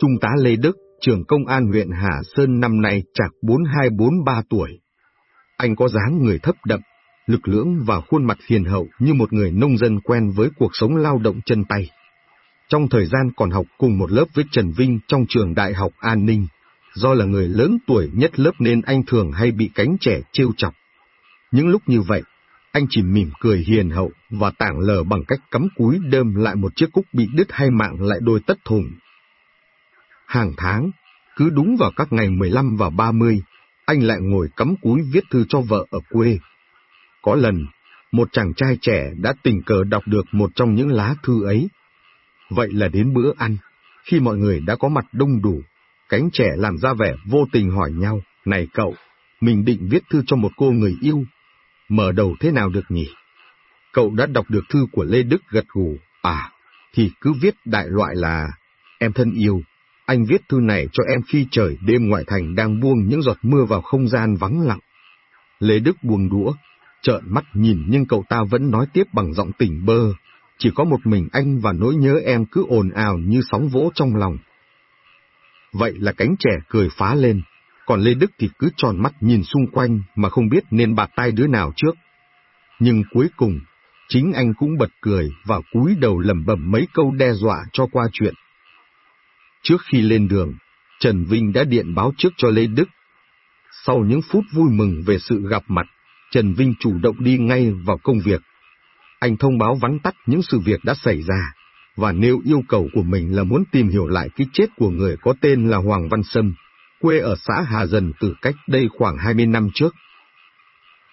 Trung tá Lê Đức, trưởng công an huyện Hà Sơn năm nay chạc 4243 tuổi. Anh có dáng người thấp đậm, lực lưỡng và khuôn mặt hiền hậu như một người nông dân quen với cuộc sống lao động chân tay. Trong thời gian còn học cùng một lớp với Trần Vinh trong trường Đại học An Ninh, do là người lớn tuổi nhất lớp nên anh thường hay bị cánh trẻ trêu chọc. Những lúc như vậy, anh chỉ mỉm cười hiền hậu và tảng lờ bằng cách cắm cúi đơm lại một chiếc cúc bị đứt hay mạng lại đôi tất thùng. Hàng tháng, cứ đúng vào các ngày 15 và 30, anh lại ngồi cắm cúi viết thư cho vợ ở quê. Có lần, một chàng trai trẻ đã tình cờ đọc được một trong những lá thư ấy. Vậy là đến bữa ăn, khi mọi người đã có mặt đông đủ, cánh trẻ làm ra vẻ vô tình hỏi nhau, này cậu, mình định viết thư cho một cô người yêu, mở đầu thế nào được nhỉ? Cậu đã đọc được thư của Lê Đức gật gù, à, thì cứ viết đại loại là, em thân yêu, anh viết thư này cho em khi trời đêm ngoại thành đang buông những giọt mưa vào không gian vắng lặng. Lê Đức buông đũa, trợn mắt nhìn nhưng cậu ta vẫn nói tiếp bằng giọng tỉnh bơ, chỉ có một mình anh và nỗi nhớ em cứ ồn ào như sóng vỗ trong lòng. Vậy là cánh trẻ cười phá lên, còn Lê Đức thì cứ tròn mắt nhìn xung quanh mà không biết nên bạt tay đứa nào trước. Nhưng cuối cùng, chính anh cũng bật cười và cúi đầu lẩm bẩm mấy câu đe dọa cho qua chuyện. Trước khi lên đường, Trần Vinh đã điện báo trước cho Lê Đức. Sau những phút vui mừng về sự gặp mặt, Trần Vinh chủ động đi ngay vào công việc. Anh thông báo vắn tắt những sự việc đã xảy ra, và nêu yêu cầu của mình là muốn tìm hiểu lại cái chết của người có tên là Hoàng Văn Sâm, quê ở xã Hà Dần từ cách đây khoảng 20 năm trước.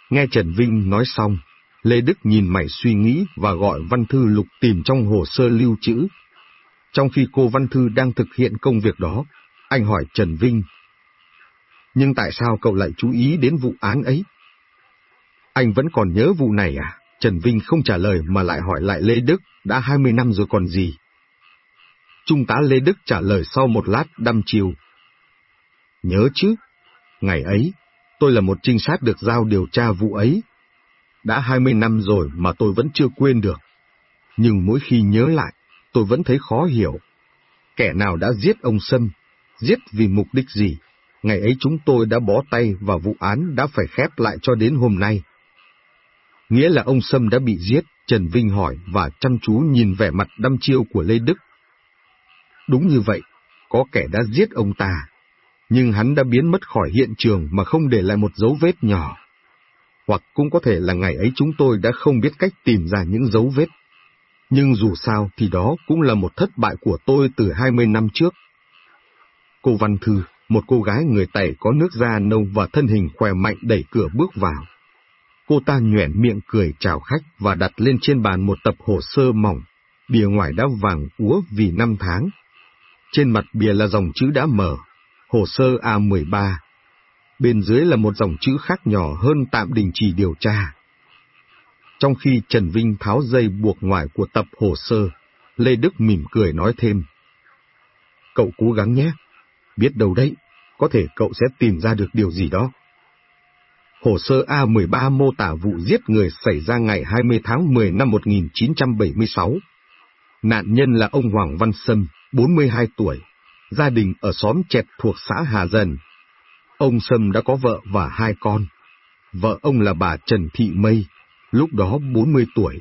Nghe Trần Vinh nói xong, Lê Đức nhìn mày suy nghĩ và gọi Văn Thư lục tìm trong hồ sơ lưu trữ. Trong khi cô Văn Thư đang thực hiện công việc đó, anh hỏi Trần Vinh. Nhưng tại sao cậu lại chú ý đến vụ án ấy? Anh vẫn còn nhớ vụ này à? Trần Vinh không trả lời mà lại hỏi lại Lê Đức, đã 20 năm rồi còn gì? Trung tá Lê Đức trả lời sau một lát đăm chiều. Nhớ chứ, ngày ấy, tôi là một trinh sát được giao điều tra vụ ấy. Đã 20 năm rồi mà tôi vẫn chưa quên được. Nhưng mỗi khi nhớ lại, tôi vẫn thấy khó hiểu. Kẻ nào đã giết ông Sâm, giết vì mục đích gì? Ngày ấy chúng tôi đã bó tay và vụ án đã phải khép lại cho đến hôm nay. Nghĩa là ông Sâm đã bị giết, Trần Vinh hỏi và chăm chú nhìn vẻ mặt đăm chiêu của Lê Đức. Đúng như vậy, có kẻ đã giết ông ta, nhưng hắn đã biến mất khỏi hiện trường mà không để lại một dấu vết nhỏ. Hoặc cũng có thể là ngày ấy chúng tôi đã không biết cách tìm ra những dấu vết. Nhưng dù sao thì đó cũng là một thất bại của tôi từ 20 năm trước. Cô Văn Thư, một cô gái người Tây có nước da nâu và thân hình khỏe mạnh đẩy cửa bước vào. Cô ta nhoẻn miệng cười chào khách và đặt lên trên bàn một tập hồ sơ mỏng, bìa ngoài đã vàng úa vì năm tháng. Trên mặt bìa là dòng chữ đã mở, hồ sơ A13. Bên dưới là một dòng chữ khác nhỏ hơn tạm đình chỉ điều tra. Trong khi Trần Vinh tháo dây buộc ngoài của tập hồ sơ, Lê Đức mỉm cười nói thêm. Cậu cố gắng nhé, biết đâu đấy, có thể cậu sẽ tìm ra được điều gì đó. Hồ sơ A13 mô tả vụ giết người xảy ra ngày 20 tháng 10 năm 1976. Nạn nhân là ông Hoàng Văn Sâm, 42 tuổi, gia đình ở xóm Chẹt thuộc xã Hà Dần. Ông Sâm đã có vợ và hai con. Vợ ông là bà Trần Thị Mây, lúc đó 40 tuổi.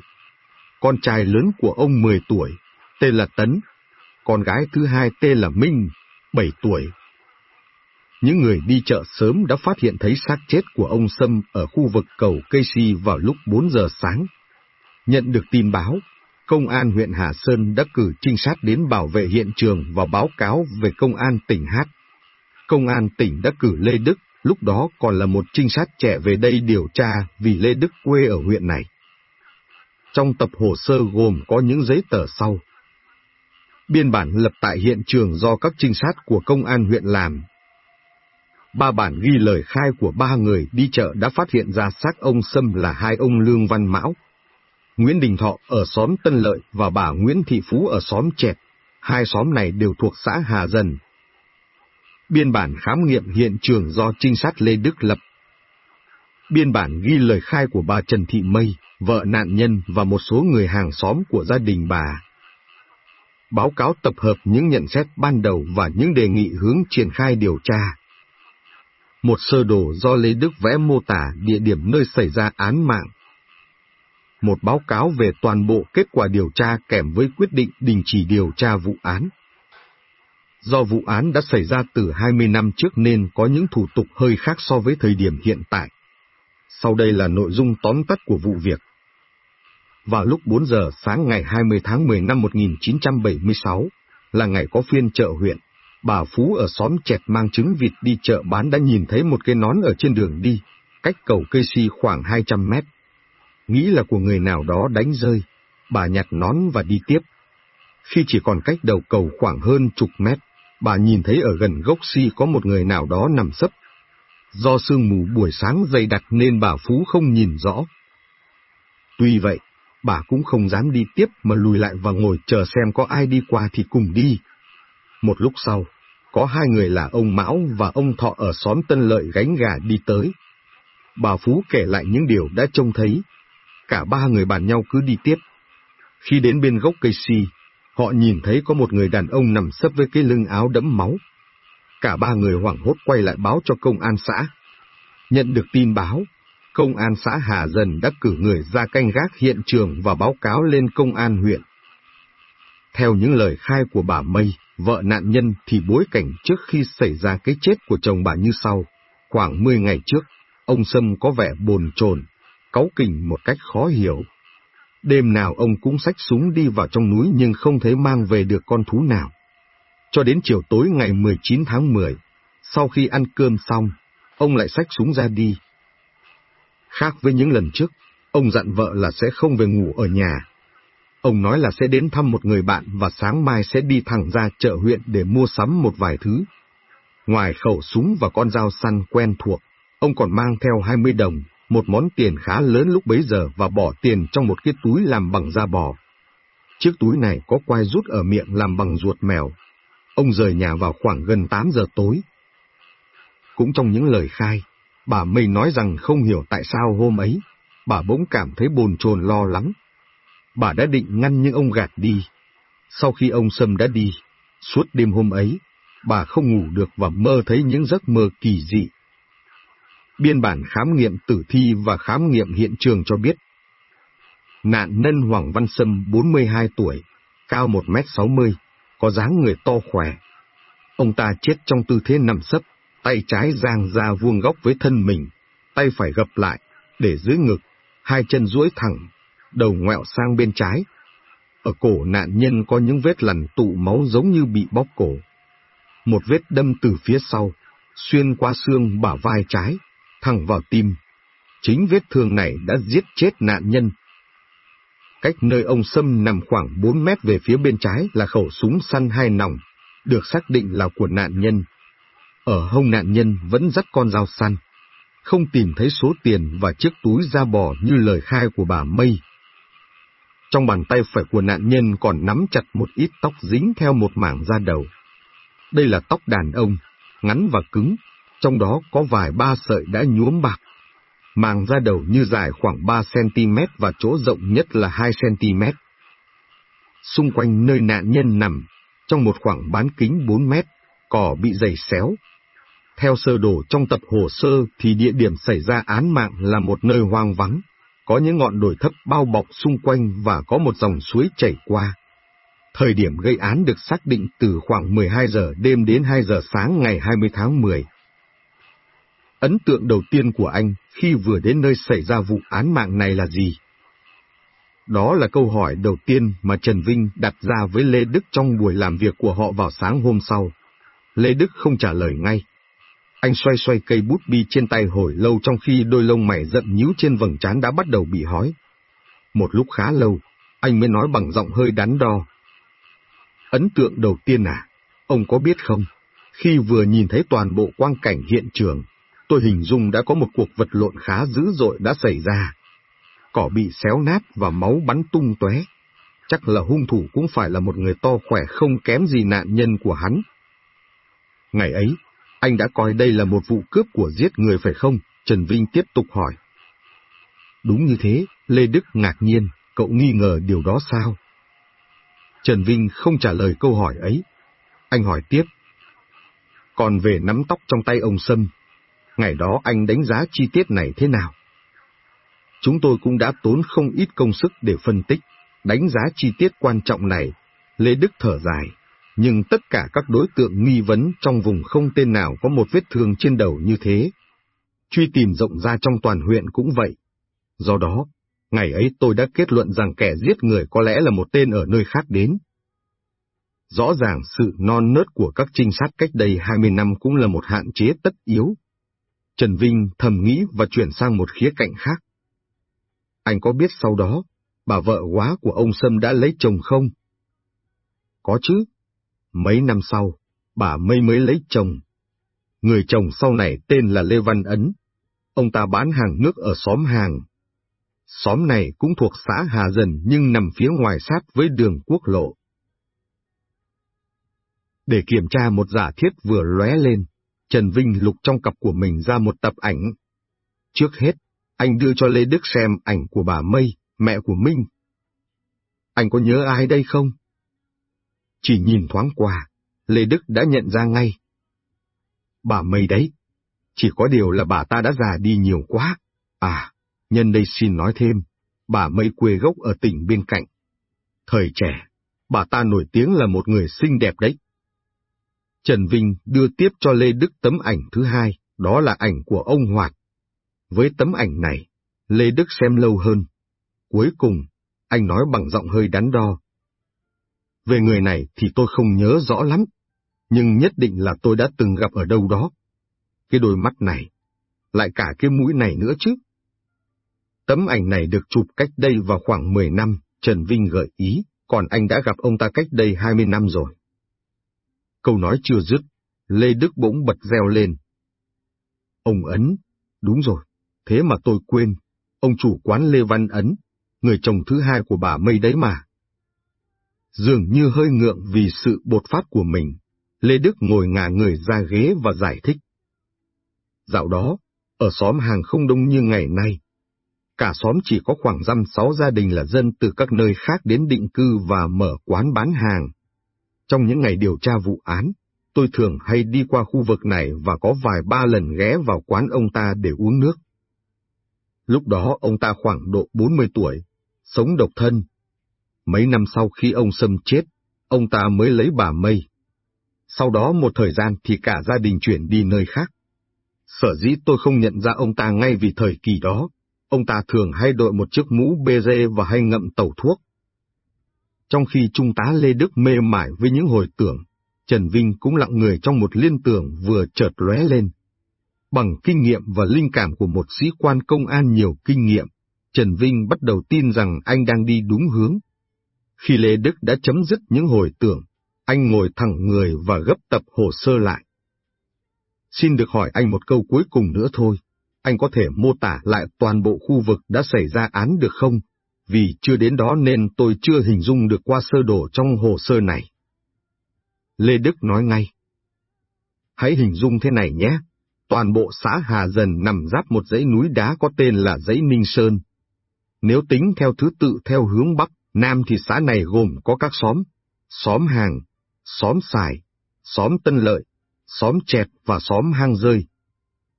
Con trai lớn của ông 10 tuổi, tên là Tấn. Con gái thứ hai tên là Minh, 7 tuổi. Những người đi chợ sớm đã phát hiện thấy xác chết của ông Sâm ở khu vực cầu Cây Si vào lúc 4 giờ sáng. Nhận được tin báo, Công an huyện Hà Sơn đã cử trinh sát đến bảo vệ hiện trường và báo cáo về Công an tỉnh Hát. Công an tỉnh đã cử Lê Đức, lúc đó còn là một trinh sát trẻ về đây điều tra vì Lê Đức quê ở huyện này. Trong tập hồ sơ gồm có những giấy tờ sau. Biên bản lập tại hiện trường do các trinh sát của công an huyện làm. Ba bản ghi lời khai của ba người đi chợ đã phát hiện ra xác ông Sâm là hai ông Lương Văn Mão, Nguyễn Đình Thọ ở xóm Tân Lợi và bà Nguyễn Thị Phú ở xóm Chẹt. Hai xóm này đều thuộc xã Hà Dần. Biên bản khám nghiệm hiện trường do trinh sát Lê Đức lập. Biên bản ghi lời khai của bà Trần Thị Mây, vợ nạn nhân và một số người hàng xóm của gia đình bà. báo cáo tập hợp những nhận xét ban đầu và những đề nghị hướng triển khai điều tra. Một sơ đồ do Lê Đức vẽ mô tả địa điểm nơi xảy ra án mạng. Một báo cáo về toàn bộ kết quả điều tra kèm với quyết định đình chỉ điều tra vụ án. Do vụ án đã xảy ra từ 20 năm trước nên có những thủ tục hơi khác so với thời điểm hiện tại. Sau đây là nội dung tóm tắt của vụ việc. Vào lúc 4 giờ sáng ngày 20 tháng 10 năm 1976, là ngày có phiên chợ huyện, bà Phú ở xóm chẹt mang trứng vịt đi chợ bán đã nhìn thấy một cái nón ở trên đường đi, cách cầu cây si khoảng 200 mét. Nghĩ là của người nào đó đánh rơi, bà nhặt nón và đi tiếp. Khi chỉ còn cách đầu cầu khoảng hơn chục mét, bà nhìn thấy ở gần gốc si có một người nào đó nằm sấp. Do sương mù buổi sáng dày đặc nên bà Phú không nhìn rõ. Tuy vậy, bà cũng không dám đi tiếp mà lùi lại và ngồi chờ xem có ai đi qua thì cùng đi. Một lúc sau, có hai người là ông Mão và ông Thọ ở xóm Tân Lợi gánh gà đi tới. Bà Phú kể lại những điều đã trông thấy. Cả ba người bàn nhau cứ đi tiếp. Khi đến bên gốc cây si, họ nhìn thấy có một người đàn ông nằm sấp với cái lưng áo đẫm máu. Cả ba người hoảng hốt quay lại báo cho công an xã. Nhận được tin báo, công an xã Hà Dần đã cử người ra canh gác hiện trường và báo cáo lên công an huyện. Theo những lời khai của bà Mây, vợ nạn nhân thì bối cảnh trước khi xảy ra cái chết của chồng bà như sau. Khoảng 10 ngày trước, ông Sâm có vẻ bồn chồn, cáu kỉnh một cách khó hiểu. Đêm nào ông cũng xách súng đi vào trong núi nhưng không thấy mang về được con thú nào. Cho đến chiều tối ngày 19 tháng 10, sau khi ăn cơm xong, ông lại xách súng ra đi. Khác với những lần trước, ông dặn vợ là sẽ không về ngủ ở nhà. Ông nói là sẽ đến thăm một người bạn và sáng mai sẽ đi thẳng ra chợ huyện để mua sắm một vài thứ. Ngoài khẩu súng và con dao săn quen thuộc, ông còn mang theo 20 đồng, một món tiền khá lớn lúc bấy giờ và bỏ tiền trong một cái túi làm bằng da bò. Chiếc túi này có quai rút ở miệng làm bằng ruột mèo. Ông rời nhà vào khoảng gần 8 giờ tối. Cũng trong những lời khai, bà Mây nói rằng không hiểu tại sao hôm ấy, bà bỗng cảm thấy bồn chồn lo lắng. Bà đã định ngăn những ông gạt đi. Sau khi ông Sâm đã đi, suốt đêm hôm ấy, bà không ngủ được và mơ thấy những giấc mơ kỳ dị. Biên bản khám nghiệm tử thi và khám nghiệm hiện trường cho biết, nạn nhân Hoàng Văn Sâm 42 tuổi, cao 1m60, có dáng người to khỏe. Ông ta chết trong tư thế nằm sấp, tay trái giang ra vuông góc với thân mình, tay phải gập lại, để dưới ngực, hai chân duỗi thẳng, đầu ngoẹo sang bên trái. Ở cổ nạn nhân có những vết lằn tụ máu giống như bị bóp cổ. Một vết đâm từ phía sau, xuyên qua xương bả vai trái, thẳng vào tim. Chính vết thương này đã giết chết nạn nhân. Cách nơi ông Sâm nằm khoảng 4 mét về phía bên trái là khẩu súng săn hai nòng, được xác định là của nạn nhân. Ở hông nạn nhân vẫn dắt con dao săn. Không tìm thấy số tiền và chiếc túi da bò như lời khai của bà Mây. Trong bàn tay phải của nạn nhân còn nắm chặt một ít tóc dính theo một mảng da đầu. Đây là tóc đàn ông, ngắn và cứng, trong đó có vài ba sợi đã nhuốm bạc. Màng da đầu như dài khoảng 3cm và chỗ rộng nhất là 2cm. Xung quanh nơi nạn nhân nằm, trong một khoảng bán kính 4 mét, cỏ bị dày xéo. Theo sơ đồ trong tập hồ sơ thì địa điểm xảy ra án mạng là một nơi hoang vắng, có những ngọn đồi thấp bao bọc xung quanh và có một dòng suối chảy qua. Thời điểm gây án được xác định từ khoảng 12 giờ đêm đến 2 giờ sáng ngày 20 tháng 10. Ấn tượng đầu tiên của anh khi vừa đến nơi xảy ra vụ án mạng này là gì? Đó là câu hỏi đầu tiên mà Trần Vinh đặt ra với Lê Đức trong buổi làm việc của họ vào sáng hôm sau. Lê Đức không trả lời ngay. Anh xoay xoay cây bút bi trên tay hồi lâu trong khi đôi lông mày giận nhíu trên vầng trán đã bắt đầu bị hói. Một lúc khá lâu, anh mới nói bằng giọng hơi đắn đo. Ấn tượng đầu tiên à, ông có biết không, khi vừa nhìn thấy toàn bộ quang cảnh hiện trường, tôi hình dung đã có một cuộc vật lộn khá dữ dội đã xảy ra. Cỏ bị xéo nát và máu bắn tung tóe. Chắc là hung thủ cũng phải là một người to khỏe không kém gì nạn nhân của hắn. Ngày ấy, anh đã coi đây là một vụ cướp của giết người phải không? Trần Vinh tiếp tục hỏi. Đúng như thế, Lê Đức ngạc nhiên, cậu nghi ngờ điều đó sao? Trần Vinh không trả lời câu hỏi ấy. Anh hỏi tiếp. Còn về nắm tóc trong tay ông Sâm, ngày đó anh đánh giá chi tiết này thế nào? Chúng tôi cũng đã tốn không ít công sức để phân tích, đánh giá chi tiết quan trọng này. Lê Đức thở dài, nhưng tất cả các đối tượng nghi vấn trong vùng không tên nào có một vết thương trên đầu như thế. Truy tìm rộng ra trong toàn huyện cũng vậy. Do đó, ngày ấy tôi đã kết luận rằng kẻ giết người có lẽ là một tên ở nơi khác đến. Rõ ràng sự non nớt của các trinh sát cách đây 20 năm cũng là một hạn chế tất yếu. Trần Vinh thầm nghĩ và chuyển sang một khía cạnh khác. Anh có biết sau đó, bà vợ quá của ông Sâm đã lấy chồng không? Có chứ. Mấy năm sau, bà mây mới lấy chồng. Người chồng sau này tên là Lê Văn Ấn. Ông ta bán hàng nước ở xóm hàng. Xóm này cũng thuộc xã Hà Dần nhưng nằm phía ngoài sát với đường quốc lộ. Để kiểm tra một giả thiết vừa lóe lên, Trần Vinh lục trong cặp của mình ra một tập ảnh. Trước hết, anh đưa cho Lê Đức xem ảnh của bà Mây, mẹ của Minh. Anh có nhớ ai đây không? Chỉ nhìn thoáng qua, Lê Đức đã nhận ra ngay. Bà Mây đấy, chỉ có điều là bà ta đã già đi nhiều quá. À, nhân đây xin nói thêm, bà Mây quê gốc ở tỉnh bên cạnh. Thời trẻ, bà ta nổi tiếng là một người xinh đẹp đấy. Trần Vinh đưa tiếp cho Lê Đức tấm ảnh thứ hai, đó là ảnh của ông Hoạt. Với tấm ảnh này, Lê Đức xem lâu hơn. Cuối cùng, anh nói bằng giọng hơi đắn đo. Về người này thì tôi không nhớ rõ lắm, nhưng nhất định là tôi đã từng gặp ở đâu đó. Cái đôi mắt này, lại cả cái mũi này nữa chứ. Tấm ảnh này được chụp cách đây vào khoảng 10 năm, Trần Vinh gợi ý, còn anh đã gặp ông ta cách đây 20 năm rồi. Câu nói chưa dứt, Lê Đức bỗng bật reo lên. Ông Ấn, đúng rồi, thế mà tôi quên, ông chủ quán Lê Văn Ấn, người chồng thứ hai của bà Mây đấy mà. Dường như hơi ngượng vì sự bột phát của mình, Lê Đức ngồi ngả người ra ghế và giải thích. Dạo đó, ở xóm hàng không đông như ngày nay, cả xóm chỉ có khoảng răm sáu gia đình là dân từ các nơi khác đến định cư và mở quán bán hàng. Trong những ngày điều tra vụ án, tôi thường hay đi qua khu vực này và có vài ba lần ghé vào quán ông ta để uống nước. Lúc đó ông ta khoảng độ 40 tuổi, sống độc thân. Mấy năm sau khi ông Sâm chết, ông ta mới lấy bà Mây. Sau đó một thời gian thì cả gia đình chuyển đi nơi khác. Sở dĩ tôi không nhận ra ông ta ngay vì thời kỳ đó, ông ta thường hay đội một chiếc mũ bê dê và hay ngậm tẩu thuốc. Trong khi Trung tá Lê Đức mê mải với những hồi tưởng, Trần Vinh cũng lặng người trong một liên tưởng vừa chợt lóe lên. Bằng kinh nghiệm và linh cảm của một sĩ quan công an nhiều kinh nghiệm, Trần Vinh bắt đầu tin rằng anh đang đi đúng hướng. Khi Lê Đức đã chấm dứt những hồi tưởng, anh ngồi thẳng người và gấp tập hồ sơ lại. Xin được hỏi anh một câu cuối cùng nữa thôi, anh có thể mô tả lại toàn bộ khu vực đã xảy ra án được không? Vì chưa đến đó nên tôi chưa hình dung được qua sơ đồ trong hồ sơ này. Lê Đức nói ngay. Hãy hình dung thế này nhé, toàn bộ xã Hà Dần nằm giáp một dãy núi đá có tên là dãy Ninh Sơn. Nếu tính theo thứ tự theo hướng Bắc, Nam thì xã này gồm có các xóm, xóm Hàng, xóm Sài, xóm Tân Lợi, xóm Chẹt và xóm Hang Rơi.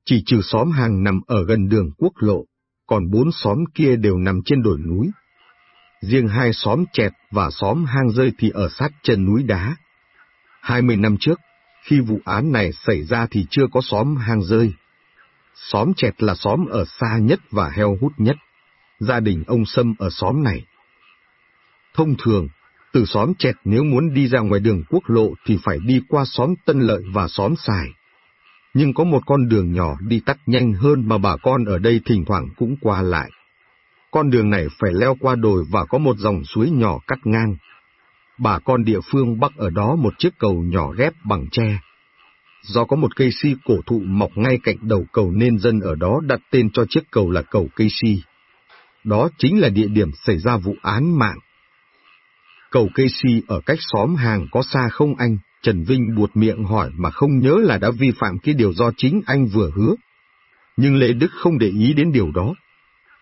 Chỉ trừ xóm Hàng nằm ở gần đường quốc lộ, còn bốn xóm kia đều nằm trên đồi núi. Riêng hai xóm Chẹt và xóm Hang Rơi thì ở sát chân núi đá. Hai mươi năm trước, khi vụ án này xảy ra thì chưa có xóm hang rơi. Xóm chẹt là xóm ở xa nhất và heo hút nhất. Gia đình ông Sâm ở xóm này. Thông thường, từ xóm chẹt nếu muốn đi ra ngoài đường quốc lộ thì phải đi qua xóm Tân Lợi và xóm Sài. Nhưng có một con đường nhỏ đi tắt nhanh hơn mà bà con ở đây thỉnh thoảng cũng qua lại. Con đường này phải leo qua đồi và có một dòng suối nhỏ cắt ngang, bà con địa phương bắc ở đó một chiếc cầu nhỏ ghép bằng tre. Do có một cây si cổ thụ mọc ngay cạnh đầu cầu nên dân ở đó đặt tên cho chiếc cầu là cầu cây si. Đó chính là địa điểm xảy ra vụ án mạng. Cầu cây si ở cách xóm hàng có xa không anh? Trần Vinh buột miệng hỏi mà không nhớ là đã vi phạm cái điều do chính anh vừa hứa. Nhưng Lệ Đức không để ý đến điều đó.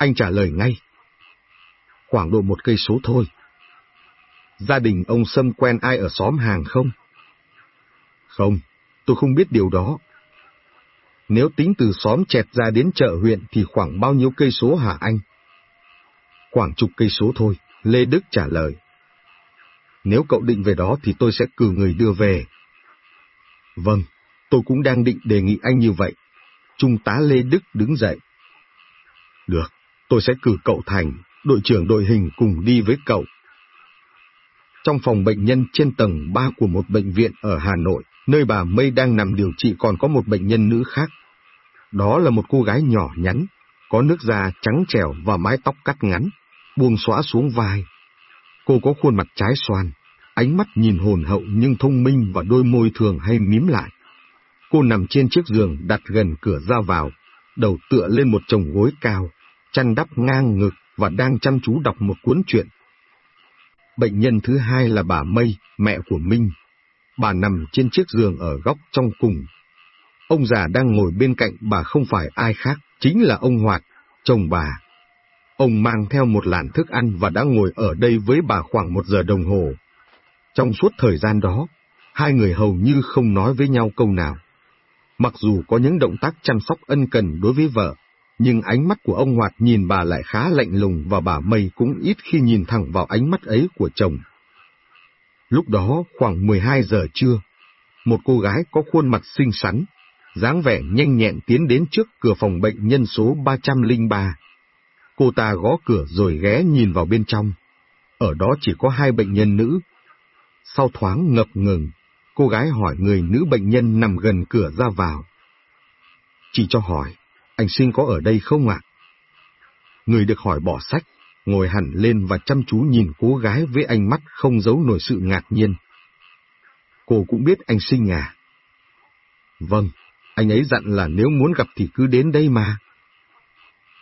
Anh trả lời ngay. Khoảng độ một cây số thôi. gia đình ông Sâm quen ai ở xóm hàng không? Không, tôi không biết điều đó. Nếu tính từ xóm chẹt ra đến chợ huyện thì khoảng bao nhiêu cây số hả anh? Khoảng chục cây số thôi, Lê Đức trả lời. Nếu cậu định về đó thì tôi sẽ cử người đưa về. Vâng, tôi cũng đang định đề nghị anh như vậy. Trung tá Lê Đức đứng dậy. Được, tôi sẽ cử cậu Thành, đội trưởng đội hình cùng đi với cậu. Trong phòng bệnh nhân trên tầng 3 của một bệnh viện ở Hà Nội, nơi bà Mây đang nằm điều trị còn có một bệnh nhân nữ khác. Đó là một cô gái nhỏ nhắn, có nước da trắng trẻo và mái tóc cắt ngắn, buông xõa xuống vai. Cô có khuôn mặt trái xoan, ánh mắt nhìn hồn hậu nhưng thông minh và đôi môi thường hay mím lại. Cô nằm trên chiếc giường đặt gần cửa ra vào, đầu tựa lên một chồng gối cao, chăn đắp ngang ngực và đang chăm chú đọc một cuốn truyện. Bệnh nhân thứ hai là bà Mây, mẹ của Minh. Bà nằm trên chiếc giường ở góc trong cùng. Ông già đang ngồi bên cạnh bà không phải ai khác, chính là ông Hoạt, chồng bà. Ông mang theo một làn thức ăn và đã ngồi ở đây với bà khoảng một giờ đồng hồ. Trong suốt thời gian đó, hai người hầu như không nói với nhau câu nào. Mặc dù có những động tác chăm sóc ân cần đối với vợ, nhưng ánh mắt của ông Hoạt nhìn bà lại khá lạnh lùng và bà Mây cũng ít khi nhìn thẳng vào ánh mắt ấy của chồng. Lúc đó khoảng 12 giờ trưa, một cô gái có khuôn mặt xinh xắn, dáng vẻ nhanh nhẹn tiến đến trước cửa phòng bệnh nhân số 303. Cô ta gõ cửa rồi ghé nhìn vào bên trong. Ở đó chỉ có hai bệnh nhân nữ. Sau thoáng ngập ngừng, cô gái hỏi người nữ bệnh nhân nằm gần cửa ra vào. Chỉ cho hỏi, anh sinh có ở đây không ạ? Người được hỏi bỏ sách, ngồi hẳn lên và chăm chú nhìn cô gái với ánh mắt không giấu nổi sự ngạc nhiên. Cô cũng biết anh sinh à? Vâng, anh ấy dặn là nếu muốn gặp thì cứ đến đây mà.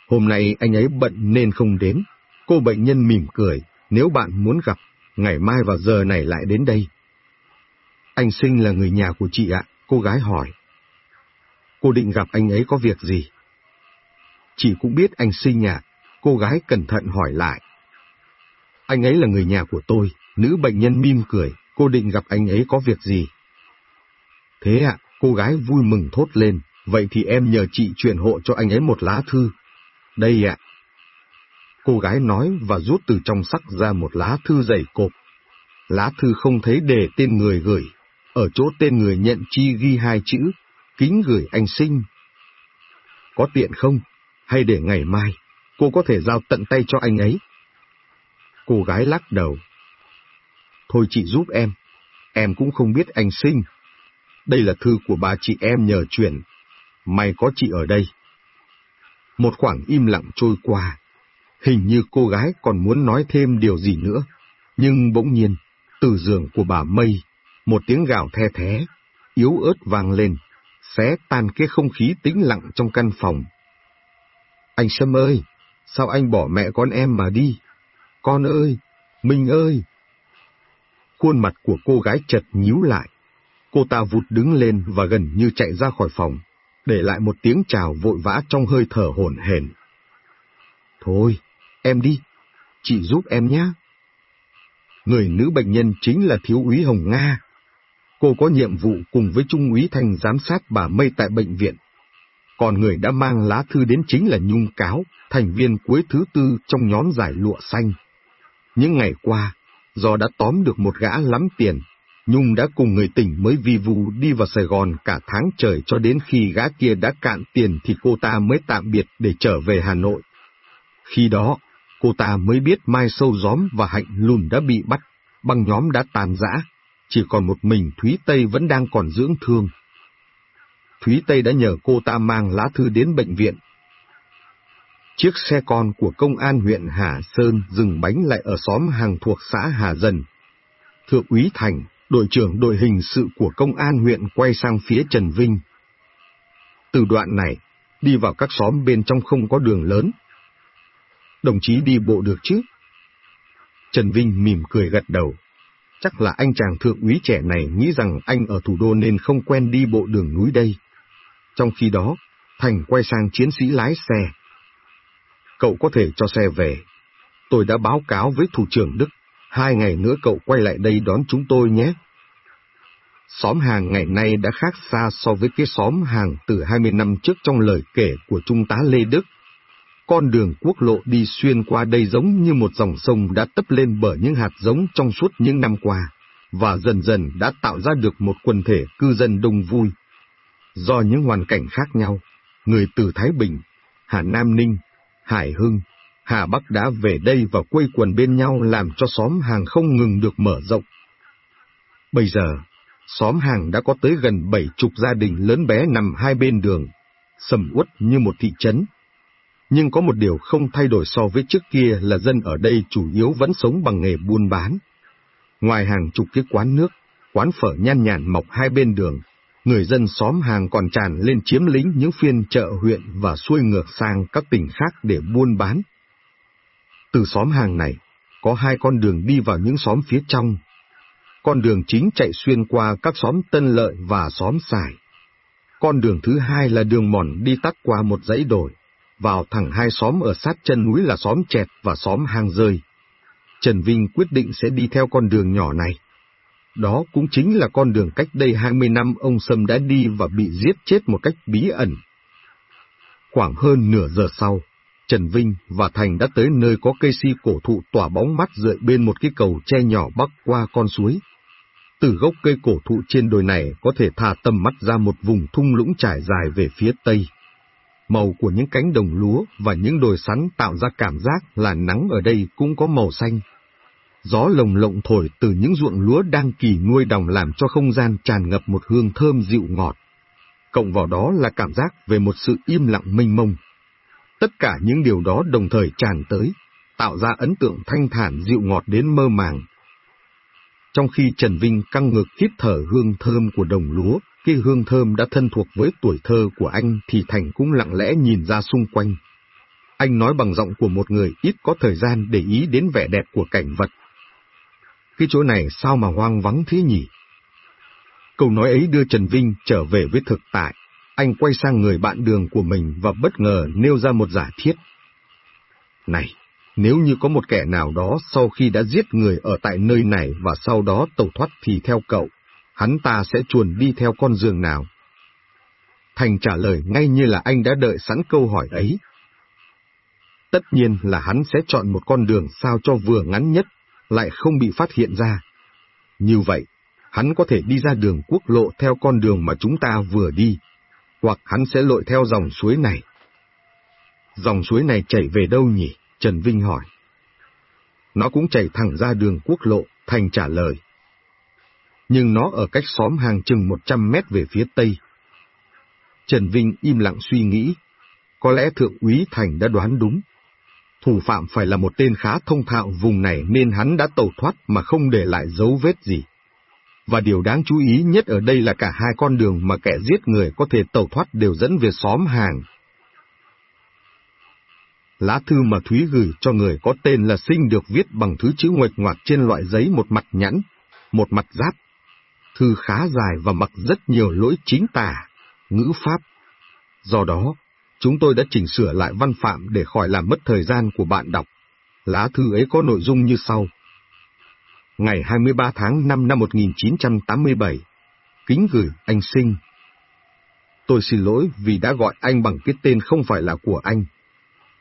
Hôm nay anh ấy bận nên không đến. Cô bệnh nhân mỉm cười, nếu bạn muốn gặp, ngày mai vào giờ này lại đến đây. Anh Sinh là người nhà của chị ạ, cô gái hỏi. Cô định gặp anh ấy có việc gì? Chị cũng biết anh Sinh ạ, cô gái cẩn thận hỏi lại. Anh ấy là người nhà của tôi, nữ bệnh nhân mỉm cười, cô định gặp anh ấy có việc gì? Thế ạ, cô gái vui mừng thốt lên, vậy thì em nhờ chị chuyển hộ cho anh ấy một lá thư. Đây ạ. Cô gái nói và rút từ trong sắc ra một lá thư dày cộp. Lá thư không thấy đề tên người gửi, ở chỗ tên người nhận chi ghi hai chữ, kính gửi anh sinh. Có tiện không? Hay để ngày mai, cô có thể giao tận tay cho anh ấy? Cô gái lắc đầu. Thôi chị giúp em, em cũng không biết anh sinh. Đây là thư của bà chị em nhờ chuyển. May có chị ở đây. Một khoảng im lặng trôi qua. Hình như cô gái còn muốn nói thêm điều gì nữa. Nhưng bỗng nhiên, từ giường của bà Mây, một tiếng gào the thé, yếu ớt vang lên, xé tan cái không khí tĩnh lặng trong căn phòng. Anh Sâm ơi, sao anh bỏ mẹ con em mà đi? Con ơi, Minh ơi! Khuôn mặt của cô gái chật nhíu lại. Cô ta vụt đứng lên và gần như chạy ra khỏi phòng để lại một tiếng chào vội vã trong hơi thở hổn hển. Thôi, em đi, chị giúp em nhé. Người nữ bệnh nhân chính là thiếu úy Hồng Nga. Cô có nhiệm vụ cùng với trung úy Thành giám sát bà Mây tại bệnh viện. Còn người đã mang lá thư đến chính là Nhung Cáo, thành viên cuối thứ tư trong nhóm giải lụa xanh. Những ngày qua, do đã tóm được một gã lắm tiền Nhung đã cùng người tỉnh mới vi vu đi vào Sài Gòn cả tháng trời cho đến khi gã kia đã cạn tiền thì cô ta mới tạm biệt để trở về Hà Nội. Khi đó, cô ta mới biết Mai Sâu Gióm và Hạnh Lùn đã bị bắt, băng nhóm đã tàn rã, chỉ còn một mình Thúy Tây vẫn đang còn dưỡng thương. Thúy Tây đã nhờ cô ta mang lá thư đến bệnh viện. Chiếc xe con của công an huyện Hà Sơn dừng bánh lại ở xóm hàng thuộc xã Hà Dần. Thượng úy Thành, đội trưởng đội hình sự của công an huyện quay sang phía Trần Vinh. Từ đoạn này, đi vào các xóm bên trong không có đường lớn. Đồng chí đi bộ được chứ? Trần Vinh mỉm cười gật đầu. Chắc là anh chàng thượng úy trẻ này nghĩ rằng anh ở thủ đô nên không quen đi bộ đường núi đây. Trong khi đó, Thành quay sang chiến sĩ lái xe. Cậu có thể cho xe về. Tôi đã báo cáo với thủ trưởng Đức, Hai ngày nữa cậu quay lại đây đón chúng tôi nhé. Xóm hàng ngày nay đã khác xa so với cái xóm hàng từ 20 năm trước trong lời kể của Trung tá Lê Đức. Con đường quốc lộ đi xuyên qua đây giống như một dòng sông đã tấp lên bởi những hạt giống trong suốt những năm qua, và dần dần đã tạo ra được một quần thể cư dân đông vui. Do những hoàn cảnh khác nhau, người từ Thái Bình, Hà Nam Ninh, Hải Hưng, Hà Bắc đã về đây và quây quần bên nhau làm cho xóm hàng không ngừng được mở rộng. Bây giờ, xóm hàng đã có tới gần bảy chục gia đình lớn bé nằm hai bên đường, sầm uất như một thị trấn. Nhưng có một điều không thay đổi so với trước kia là dân ở đây chủ yếu vẫn sống bằng nghề buôn bán. Ngoài hàng chục cái quán nước, quán phở nhan nhản mọc hai bên đường, người dân xóm hàng còn tràn lên chiếm lĩnh những phiên chợ huyện và xuôi ngược sang các tỉnh khác để buôn bán. Từ xóm hàng này, có hai con đường đi vào những xóm phía trong. Con đường chính chạy xuyên qua các xóm Tân Lợi và xóm Sài. Con đường thứ hai là đường mòn đi tắt qua một dãy đồi, vào thẳng hai xóm ở sát chân núi là xóm Chẹt và xóm Hang Rơi. Trần Vinh quyết định sẽ đi theo con đường nhỏ này. Đó cũng chính là con đường cách đây 20 năm ông Sâm đã đi và bị giết chết một cách bí ẩn. Khoảng hơn nửa giờ sau, Trần Vinh và Thành đã tới nơi có cây si cổ thụ tỏa bóng mắt rợi bên một cái cầu tre nhỏ bắc qua con suối. Từ gốc cây cổ thụ trên đồi này có thể thả tầm mắt ra một vùng thung lũng trải dài về phía tây. Màu của những cánh đồng lúa và những đồi sắn tạo ra cảm giác là nắng ở đây cũng có màu xanh. Gió lồng lộng thổi từ những ruộng lúa đang kỳ nuôi đồng làm cho không gian tràn ngập một hương thơm dịu ngọt. Cộng vào đó là cảm giác về một sự im lặng mênh mông. Tất cả những điều đó đồng thời tràn tới, tạo ra ấn tượng thanh thản dịu ngọt đến mơ màng. Trong khi Trần Vinh căng ngực hít thở hương thơm của đồng lúa, khi hương thơm đã thân thuộc với tuổi thơ của anh thì Thành cũng lặng lẽ nhìn ra xung quanh. Anh nói bằng giọng của một người ít có thời gian để ý đến vẻ đẹp của cảnh vật. Cái chỗ này sao mà hoang vắng thế nhỉ? Câu nói ấy đưa Trần Vinh trở về với thực tại. Anh quay sang người bạn đường của mình và bất ngờ nêu ra một giả thiết. Này, nếu như có một kẻ nào đó sau khi đã giết người ở tại nơi này và sau đó tẩu thoát thì theo cậu, hắn ta sẽ chuồn đi theo con giường nào? Thành trả lời ngay như là anh đã đợi sẵn câu hỏi ấy. Tất nhiên là hắn sẽ chọn một con đường sao cho vừa ngắn nhất, lại không bị phát hiện ra. Như vậy, hắn có thể đi ra đường quốc lộ theo con đường mà chúng ta vừa đi, hoặc hắn sẽ lội theo dòng suối này. Dòng suối này chảy về đâu nhỉ? Trần Vinh hỏi. Nó cũng chảy thẳng ra đường quốc lộ, Thành trả lời. Nhưng nó ở cách xóm hàng chừng 100 mét về phía tây. Trần Vinh im lặng suy nghĩ. Có lẽ Thượng úy Thành đã đoán đúng. Thủ phạm phải là một tên khá thông thạo vùng này nên hắn đã tẩu thoát mà không để lại dấu vết gì. Và điều đáng chú ý nhất ở đây là cả hai con đường mà kẻ giết người có thể tẩu thoát đều dẫn về xóm hàng. Lá thư mà Thúy gửi cho người có tên là Sinh được viết bằng thứ chữ nguệch ngoạc trên loại giấy một mặt nhẵn, một mặt giáp. Thư khá dài và mặc rất nhiều lỗi chính tả, ngữ pháp. Do đó, chúng tôi đã chỉnh sửa lại văn phạm để khỏi làm mất thời gian của bạn đọc. Lá thư ấy có nội dung như sau ngày 23 tháng 5 năm 1987. Kính gửi anh Sinh. Tôi xin lỗi vì đã gọi anh bằng cái tên không phải là của anh.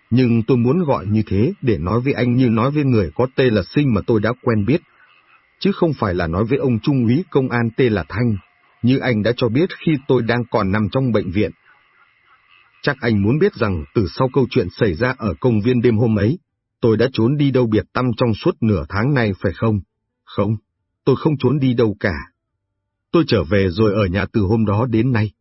Nhưng tôi muốn gọi như thế để nói với anh như nói với người có tên là Sinh mà tôi đã quen biết. Chứ không phải là nói với ông Trung úy công an tên là Thanh, như anh đã cho biết khi tôi đang còn nằm trong bệnh viện. Chắc anh muốn biết rằng từ sau câu chuyện xảy ra ở công viên đêm hôm ấy, tôi đã trốn đi đâu biệt tâm trong suốt nửa tháng nay phải không? Không, tôi không trốn đi đâu cả. Tôi trở về rồi ở nhà từ hôm đó đến nay.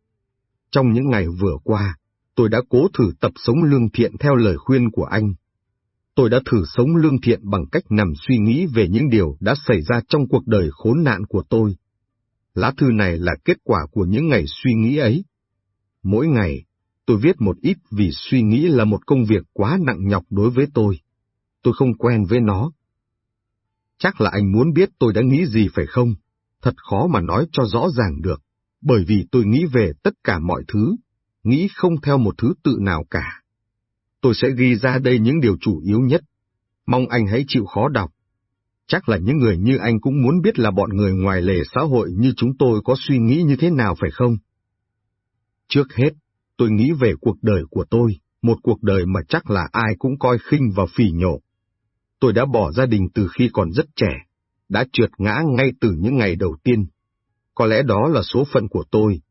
Trong những ngày vừa qua, tôi đã cố thử tập sống lương thiện theo lời khuyên của anh. Tôi đã thử sống lương thiện bằng cách nằm suy nghĩ về những điều đã xảy ra trong cuộc đời khốn nạn của tôi. Lá thư này là kết quả của những ngày suy nghĩ ấy. Mỗi ngày, tôi viết một ít vì suy nghĩ là một công việc quá nặng nhọc đối với tôi. Tôi không quen với nó, Chắc là anh muốn biết tôi đã nghĩ gì phải không? Thật khó mà nói cho rõ ràng được, bởi vì tôi nghĩ về tất cả mọi thứ, nghĩ không theo một thứ tự nào cả. Tôi sẽ ghi ra đây những điều chủ yếu nhất. Mong anh hãy chịu khó đọc. Chắc là những người như anh cũng muốn biết là bọn người ngoài lề xã hội như chúng tôi có suy nghĩ như thế nào phải không? Trước hết, tôi nghĩ về cuộc đời của tôi, một cuộc đời mà chắc là ai cũng coi khinh và phỉ nhổ. Tôi đã bỏ gia đình từ khi còn rất trẻ, đã trượt ngã ngay từ những ngày đầu tiên. Có lẽ đó là số phận của tôi.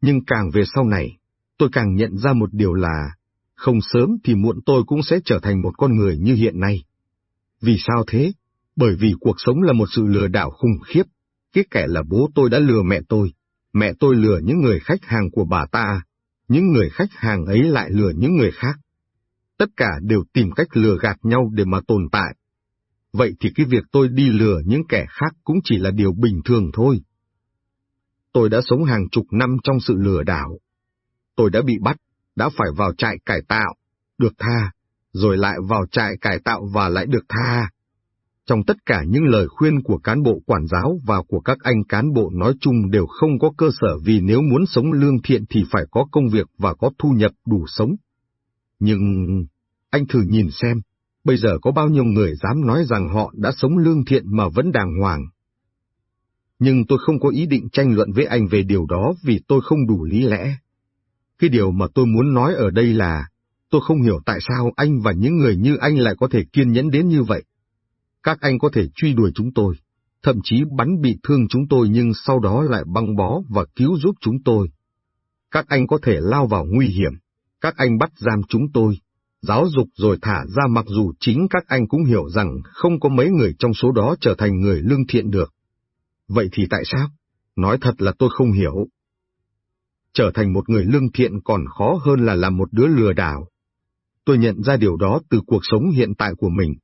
Nhưng càng về sau này, tôi càng nhận ra một điều là, không sớm thì muộn tôi cũng sẽ trở thành một con người như hiện nay. Vì sao thế? Bởi vì cuộc sống là một sự lừa đảo khủng khiếp. Cái kẻ là bố tôi đã lừa mẹ tôi, mẹ tôi lừa những người khách hàng của bà ta, những người khách hàng ấy lại lừa những người khác. Tất cả đều tìm cách lừa gạt nhau để mà tồn tại. Vậy thì cái việc tôi đi lừa những kẻ khác cũng chỉ là điều bình thường thôi. Tôi đã sống hàng chục năm trong sự lừa đảo. Tôi đã bị bắt, đã phải vào trại cải tạo, được tha, rồi lại vào trại cải tạo và lại được tha. Trong tất cả những lời khuyên của cán bộ quản giáo và của các anh cán bộ nói chung đều không có cơ sở vì nếu muốn sống lương thiện thì phải có công việc và có thu nhập đủ sống. Nhưng, anh thử nhìn xem, bây giờ có bao nhiêu người dám nói rằng họ đã sống lương thiện mà vẫn đàng hoàng. Nhưng tôi không có ý định tranh luận với anh về điều đó vì tôi không đủ lý lẽ. Cái điều mà tôi muốn nói ở đây là, tôi không hiểu tại sao anh và những người như anh lại có thể kiên nhẫn đến như vậy. Các anh có thể truy đuổi chúng tôi, thậm chí bắn bị thương chúng tôi nhưng sau đó lại băng bó và cứu giúp chúng tôi. Các anh có thể lao vào nguy hiểm, các anh bắt giam chúng tôi, giáo dục rồi thả ra mặc dù chính các anh cũng hiểu rằng không có mấy người trong số đó trở thành người lương thiện được. Vậy thì tại sao? Nói thật là tôi không hiểu. Trở thành một người lương thiện còn khó hơn là làm một đứa lừa đảo. Tôi nhận ra điều đó từ cuộc sống hiện tại của mình.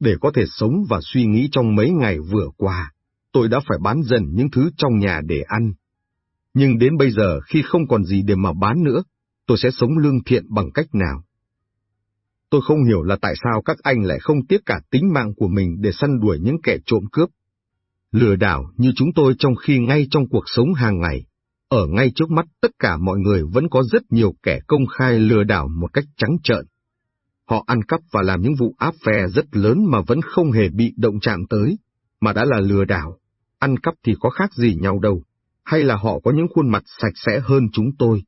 Để có thể sống và suy nghĩ trong mấy ngày vừa qua, tôi đã phải bán dần những thứ trong nhà để ăn. Nhưng đến bây giờ khi không còn gì để mà bán nữa, tôi sẽ sống lương thiện bằng cách nào? Tôi không hiểu là tại sao các anh lại không tiếc cả tính mạng của mình để săn đuổi những kẻ trộm cướp. Lừa đảo như chúng tôi trong khi ngay trong cuộc sống hàng ngày, ở ngay trước mắt tất cả mọi người vẫn có rất nhiều kẻ công khai lừa đảo một cách trắng trợn. Họ ăn cắp và làm những vụ áp phè rất lớn mà vẫn không hề bị động chạm tới, mà đã là lừa đảo. Ăn cắp thì có khác gì nhau đâu, hay là họ có những khuôn mặt sạch sẽ hơn chúng tôi.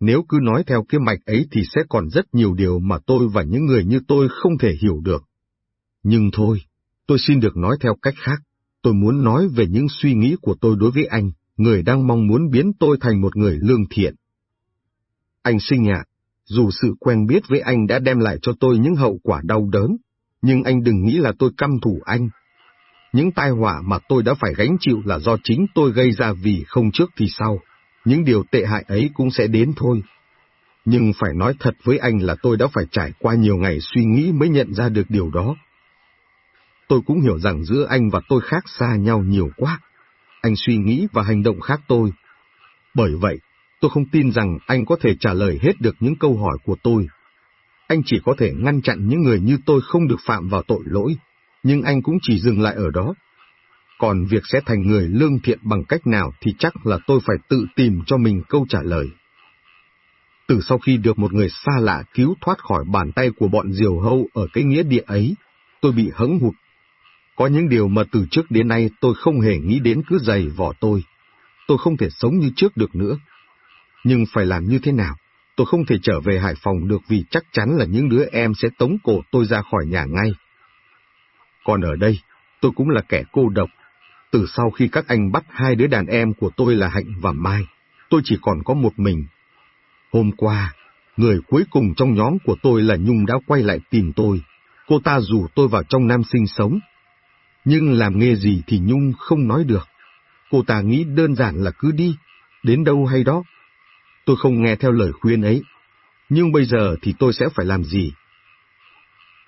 Nếu cứ nói theo cái mạch ấy thì sẽ còn rất nhiều điều mà tôi và những người như tôi không thể hiểu được. Nhưng thôi, tôi xin được nói theo cách khác. Tôi muốn nói về những suy nghĩ của tôi đối với anh, người đang mong muốn biến tôi thành một người lương thiện. Anh sinh ạ, dù sự quen biết với anh đã đem lại cho tôi những hậu quả đau đớn, nhưng anh đừng nghĩ là tôi căm thù anh. Những tai họa mà tôi đã phải gánh chịu là do chính tôi gây ra vì không trước thì sau, những điều tệ hại ấy cũng sẽ đến thôi. Nhưng phải nói thật với anh là tôi đã phải trải qua nhiều ngày suy nghĩ mới nhận ra được điều đó. Tôi cũng hiểu rằng giữa anh và tôi khác xa nhau nhiều quá. Anh suy nghĩ và hành động khác tôi. Bởi vậy, tôi không tin rằng anh có thể trả lời hết được những câu hỏi của tôi. Anh chỉ có thể ngăn chặn những người như tôi không được phạm vào tội lỗi, nhưng anh cũng chỉ dừng lại ở đó. Còn việc sẽ thành người lương thiện bằng cách nào thì chắc là tôi phải tự tìm cho mình câu trả lời. Từ sau khi được một người xa lạ cứu thoát khỏi bàn tay của bọn diều hâu ở cái nghĩa địa ấy, tôi bị hững hụt. Có những điều mà từ trước đến nay tôi không hề nghĩ đến cứ dày vỏ tôi. Tôi không thể sống như trước được nữa. Nhưng phải làm như thế nào? Tôi không thể trở về Hải Phòng được vì chắc chắn là những đứa em sẽ tống cổ tôi ra khỏi nhà ngay. Còn ở đây, tôi cũng là kẻ cô độc. Từ sau khi các anh bắt hai đứa đàn em của tôi là Hạnh và Mai, tôi chỉ còn có một mình. Hôm qua, người cuối cùng trong nhóm của tôi là Nhung đã quay lại tìm tôi. Cô ta rủ tôi vào trong Nam sinh sống. Nhưng làm nghề gì thì Nhung không nói được. Cô ta nghĩ đơn giản là cứ đi, đến đâu hay đó. Tôi không nghe theo lời khuyên ấy. Nhưng bây giờ thì tôi sẽ phải làm gì?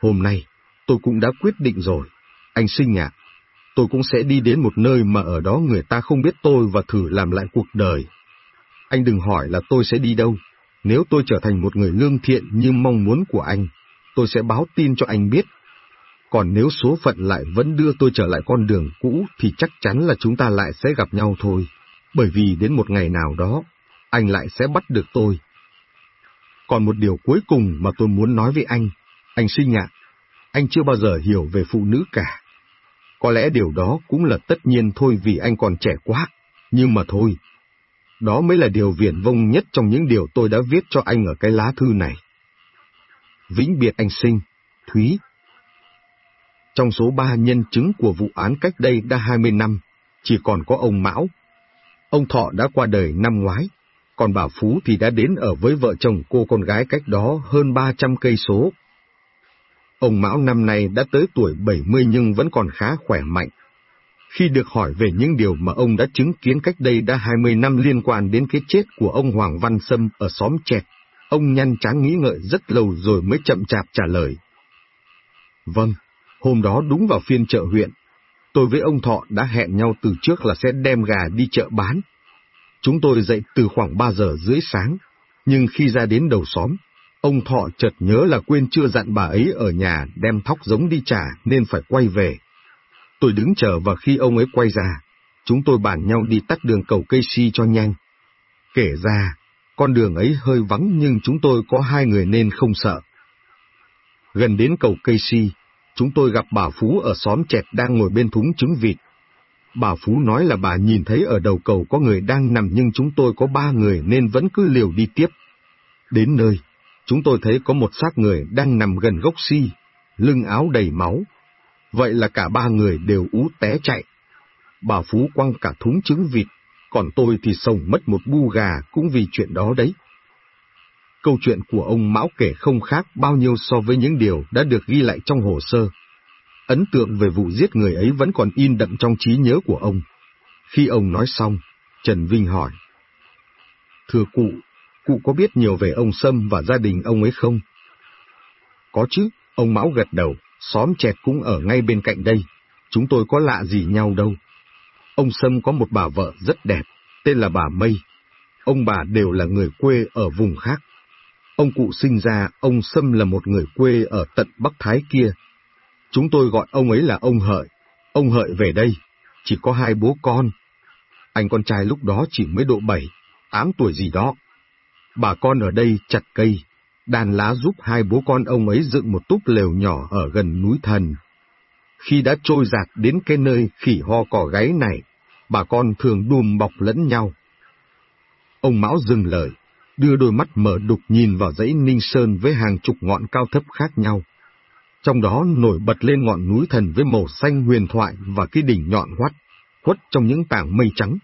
Hôm nay, tôi cũng đã quyết định rồi. Anh sinh ạ, tôi cũng sẽ đi đến một nơi mà ở đó người ta không biết tôi và thử làm lại cuộc đời. Anh đừng hỏi là tôi sẽ đi đâu. Nếu tôi trở thành một người lương thiện như mong muốn của anh, tôi sẽ báo tin cho anh biết. Còn nếu số phận lại vẫn đưa tôi trở lại con đường cũ thì chắc chắn là chúng ta lại sẽ gặp nhau thôi. Bởi vì đến một ngày nào đó, anh lại sẽ bắt được tôi. Còn một điều cuối cùng mà tôi muốn nói với anh, anh sinh ạ, anh chưa bao giờ hiểu về phụ nữ cả. Có lẽ điều đó cũng là tất nhiên thôi vì anh còn trẻ quá, nhưng mà thôi. Đó mới là điều viển vông nhất trong những điều tôi đã viết cho anh ở cái lá thư này. Vĩnh biệt anh sinh, Thúy. Trong số ba nhân chứng của vụ án cách đây đã 20 năm, chỉ còn có ông Mão. Ông Thọ đã qua đời năm ngoái, còn bà Phú thì đã đến ở với vợ chồng cô con gái cách đó hơn 300 cây số. Ông Mão năm nay đã tới tuổi 70 nhưng vẫn còn khá khỏe mạnh. Khi được hỏi về những điều mà ông đã chứng kiến cách đây đã 20 năm liên quan đến cái chết của ông Hoàng Văn Sâm ở xóm Chẹt, ông nhăn chán nghĩ ngợi rất lâu rồi mới chậm chạp trả lời. Vâng, hôm đó đúng vào phiên chợ huyện, tôi với ông Thọ đã hẹn nhau từ trước là sẽ đem gà đi chợ bán. Chúng tôi dậy từ khoảng 3 giờ rưỡi sáng, nhưng khi ra đến đầu xóm, ông Thọ chợt nhớ là quên chưa dặn bà ấy ở nhà đem thóc giống đi trả nên phải quay về. Tôi đứng chờ và khi ông ấy quay ra, chúng tôi bàn nhau đi tắt đường cầu cây si cho nhanh. Kể ra, con đường ấy hơi vắng nhưng chúng tôi có hai người nên không sợ. Gần đến cầu cây si, chúng tôi gặp bà Phú ở xóm chẹt đang ngồi bên thúng trứng vịt. Bà Phú nói là bà nhìn thấy ở đầu cầu có người đang nằm nhưng chúng tôi có ba người nên vẫn cứ liều đi tiếp. Đến nơi, chúng tôi thấy có một xác người đang nằm gần gốc si, lưng áo đầy máu. Vậy là cả ba người đều ú té chạy. Bà Phú quăng cả thúng trứng vịt, còn tôi thì sồng mất một bu gà cũng vì chuyện đó đấy. Câu chuyện của ông Mão kể không khác bao nhiêu so với những điều đã được ghi lại trong hồ sơ. Ấn tượng về vụ giết người ấy vẫn còn in đậm trong trí nhớ của ông. Khi ông nói xong, Trần Vinh hỏi. Thưa cụ, cụ có biết nhiều về ông Sâm và gia đình ông ấy không? Có chứ, ông Mão gật đầu, xóm chẹt cũng ở ngay bên cạnh đây, chúng tôi có lạ gì nhau đâu. Ông Sâm có một bà vợ rất đẹp, tên là bà Mây. Ông bà đều là người quê ở vùng khác. Ông cụ sinh ra, ông Sâm là một người quê ở tận Bắc Thái kia. Chúng tôi gọi ông ấy là ông Hợi. Ông Hợi về đây, chỉ có hai bố con. Anh con trai lúc đó chỉ mới độ bảy, tám tuổi gì đó. Bà con ở đây chặt cây, đàn lá giúp hai bố con ông ấy dựng một túp lều nhỏ ở gần núi thần. Khi đã trôi giạt đến cái nơi khỉ ho cỏ gáy này, bà con thường đùm bọc lẫn nhau. Ông Mão dừng lời, đưa đôi mắt mở đục nhìn vào dãy Ninh Sơn với hàng chục ngọn cao thấp khác nhau. Trong đó nổi bật lên ngọn núi thần với màu xanh huyền thoại và cái đỉnh nhọn hoắt, khuất trong những tảng mây trắng.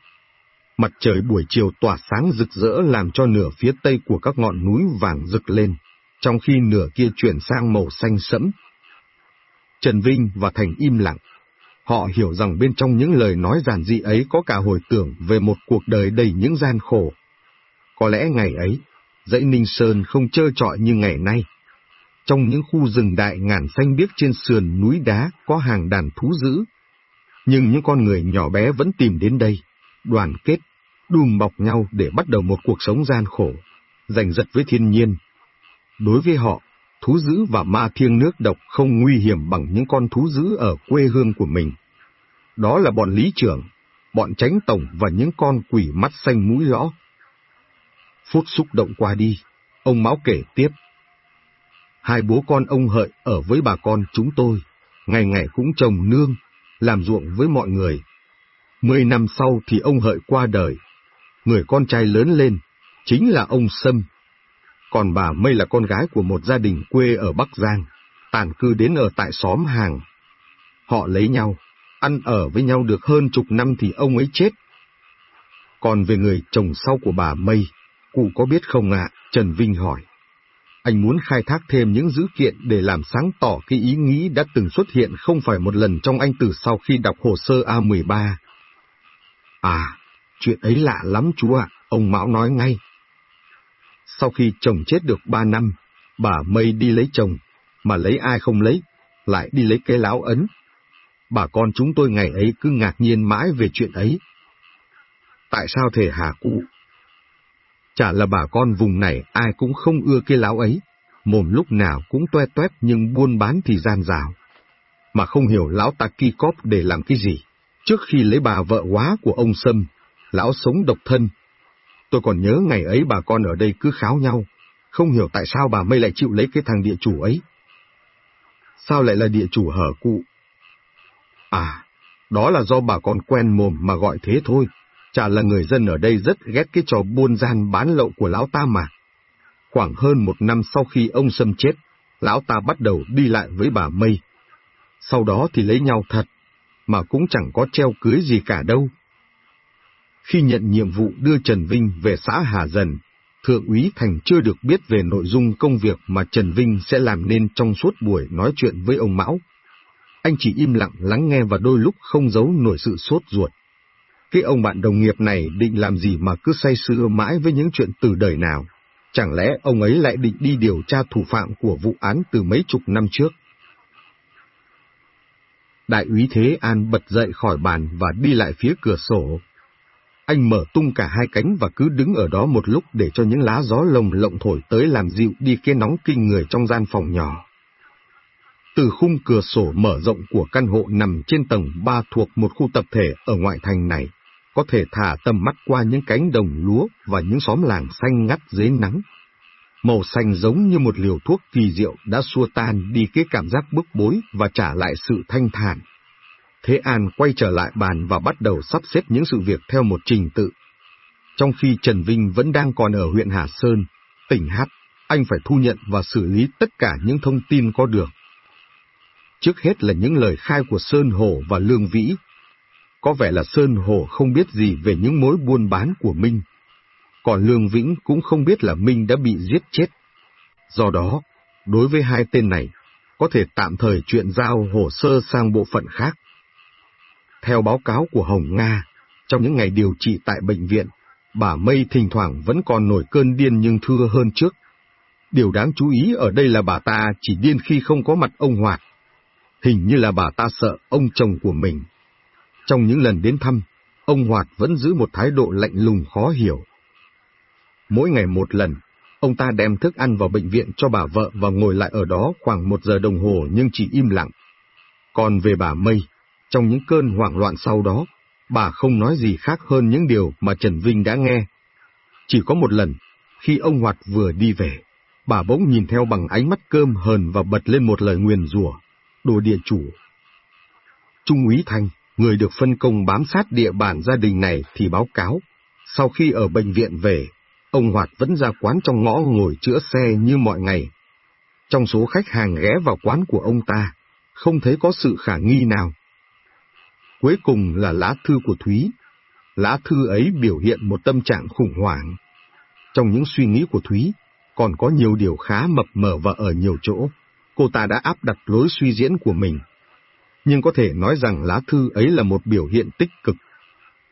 Mặt trời buổi chiều tỏa sáng rực rỡ làm cho nửa phía tây của các ngọn núi vàng rực lên, trong khi nửa kia chuyển sang màu xanh sẫm. Trần Vinh và Thành im lặng. Họ hiểu rằng bên trong những lời nói giản dị ấy có cả hồi tưởng về một cuộc đời đầy những gian khổ. Có lẽ ngày ấy, dãy Ninh Sơn không trơ trọi như ngày nay. Trong những khu rừng đại ngàn xanh biếc trên sườn núi đá có hàng đàn thú dữ. Nhưng những con người nhỏ bé vẫn tìm đến đây, đoàn kết, đùm bọc nhau để bắt đầu một cuộc sống gian khổ, giành giật với thiên nhiên. Đối với họ, thú dữ và ma thiêng nước độc không nguy hiểm bằng những con thú dữ ở quê hương của mình. Đó là bọn lý trưởng, bọn tránh tổng và những con quỷ mắt xanh mũi rõ. Phút xúc động qua đi, ông Mão kể tiếp. Hai bố con ông Hợi ở với bà con chúng tôi, ngày ngày cũng trồng nương, làm ruộng với mọi người. Mười năm sau thì ông Hợi qua đời. Người con trai lớn lên, chính là ông Sâm. Còn bà Mây là con gái của một gia đình quê ở Bắc Giang, tản cư đến ở tại xóm hàng. Họ lấy nhau, ăn ở với nhau được hơn chục năm thì ông ấy chết. Còn về người chồng sau của bà Mây, cụ có biết không ạ? Trần Vinh hỏi. Anh muốn khai thác thêm những dữ kiện để làm sáng tỏ cái ý nghĩ đã từng xuất hiện không phải một lần trong anh từ sau khi đọc hồ sơ A13. À, chuyện ấy lạ lắm chú ạ, ông Mão nói ngay. Sau khi chồng chết được ba năm, bà Mây đi lấy chồng, mà lấy ai không lấy, lại đi lấy cái láo ấn. Bà con chúng tôi ngày ấy cứ ngạc nhiên mãi về chuyện ấy. Tại sao thể hà cụ? Chả là bà con vùng này ai cũng không ưa cái láo ấy, mồm lúc nào cũng toe toét nhưng buôn bán thì gian rào. Mà không hiểu lão ta ki cóp để làm cái gì. Trước khi lấy bà vợ quá của ông Sâm, lão sống độc thân. Tôi còn nhớ ngày ấy bà con ở đây cứ kháo nhau, không hiểu tại sao bà mây lại chịu lấy cái thằng địa chủ ấy. sao lại là địa chủ hở cụ? À, đó là do bà con quen mồm mà gọi thế thôi, chả là người dân ở đây rất ghét cái trò buôn gian bán lậu của lão ta mà. Khoảng hơn một năm sau khi ông Sâm chết, lão ta bắt đầu đi lại với bà Mây. Sau đó thì lấy nhau thật, mà cũng chẳng có treo cưới gì cả đâu. Khi nhận nhiệm vụ đưa Trần Vinh về xã Hà Dần, Thượng úy Thành chưa được biết về nội dung công việc mà Trần Vinh sẽ làm nên trong suốt buổi nói chuyện với ông Mão. Anh chỉ im lặng lắng nghe và đôi lúc không giấu nổi sự sốt ruột. Cái ông bạn đồng nghiệp này định làm gì mà cứ say sưa mãi với những chuyện từ đời nào? Chẳng lẽ ông ấy lại định đi điều tra thủ phạm của vụ án từ mấy chục năm trước? Đại úy Thế An bật dậy khỏi bàn và đi lại phía cửa sổ. Anh mở tung cả hai cánh và cứ đứng ở đó một lúc để cho những lá gió lồng lộng thổi tới làm dịu đi cái nóng kinh người trong gian phòng nhỏ. Từ khung cửa sổ mở rộng của căn hộ nằm trên tầng 3 thuộc một khu tập thể ở ngoại thành này, có thể thả tầm mắt qua những cánh đồng lúa và những xóm làng xanh ngắt dưới nắng. Màu xanh giống như một liều thuốc kỳ diệu đã xua tan đi cái cảm giác bức bối và trả lại sự thanh thản. Thế An quay trở lại bàn và bắt đầu sắp xếp những sự việc theo một trình tự. Trong khi Trần Vinh vẫn đang còn ở huyện Hà Sơn, tỉnh Hát, anh phải thu nhận và xử lý tất cả những thông tin có được. Trước hết là những lời khai của Sơn Hổ và Lương Vĩ. Có vẻ là Sơn Hổ không biết gì về những mối buôn bán của Minh, còn Lương Vĩnh cũng không biết là Minh đã bị giết chết. Do đó, đối với hai tên này, có thể tạm thời chuyện giao hồ sơ sang bộ phận khác. Theo báo cáo của Hồng Nga, trong những ngày điều trị tại bệnh viện, bà Mây thỉnh thoảng vẫn còn nổi cơn điên nhưng thưa hơn trước. Điều đáng chú ý ở đây là bà ta chỉ điên khi không có mặt ông Hoạt. Hình như là bà ta sợ ông chồng của mình. Trong những lần đến thăm, ông Hoạt vẫn giữ một thái độ lạnh lùng khó hiểu. Mỗi ngày một lần, ông ta đem thức ăn vào bệnh viện cho bà vợ và ngồi lại ở đó khoảng một giờ đồng hồ nhưng chỉ im lặng. Còn về bà Mây, trong những cơn hoảng loạn sau đó, bà không nói gì khác hơn những điều mà Trần Vinh đã nghe. Chỉ có một lần, khi ông Hoạt vừa đi về, bà bỗng nhìn theo bằng ánh mắt cơm hờn và bật lên một lời nguyền rủa, đồ địa chủ. Trung úy Thanh, người được phân công bám sát địa bàn gia đình này thì báo cáo, sau khi ở bệnh viện về, ông Hoạt vẫn ra quán trong ngõ ngồi chữa xe như mọi ngày. Trong số khách hàng ghé vào quán của ông ta, không thấy có sự khả nghi nào. Cuối cùng là lá thư của Thúy. Lá thư ấy biểu hiện một tâm trạng khủng hoảng. Trong những suy nghĩ của Thúy, còn có nhiều điều khá mập mờ và ở nhiều chỗ, cô ta đã áp đặt lối suy diễn của mình. Nhưng có thể nói rằng lá thư ấy là một biểu hiện tích cực.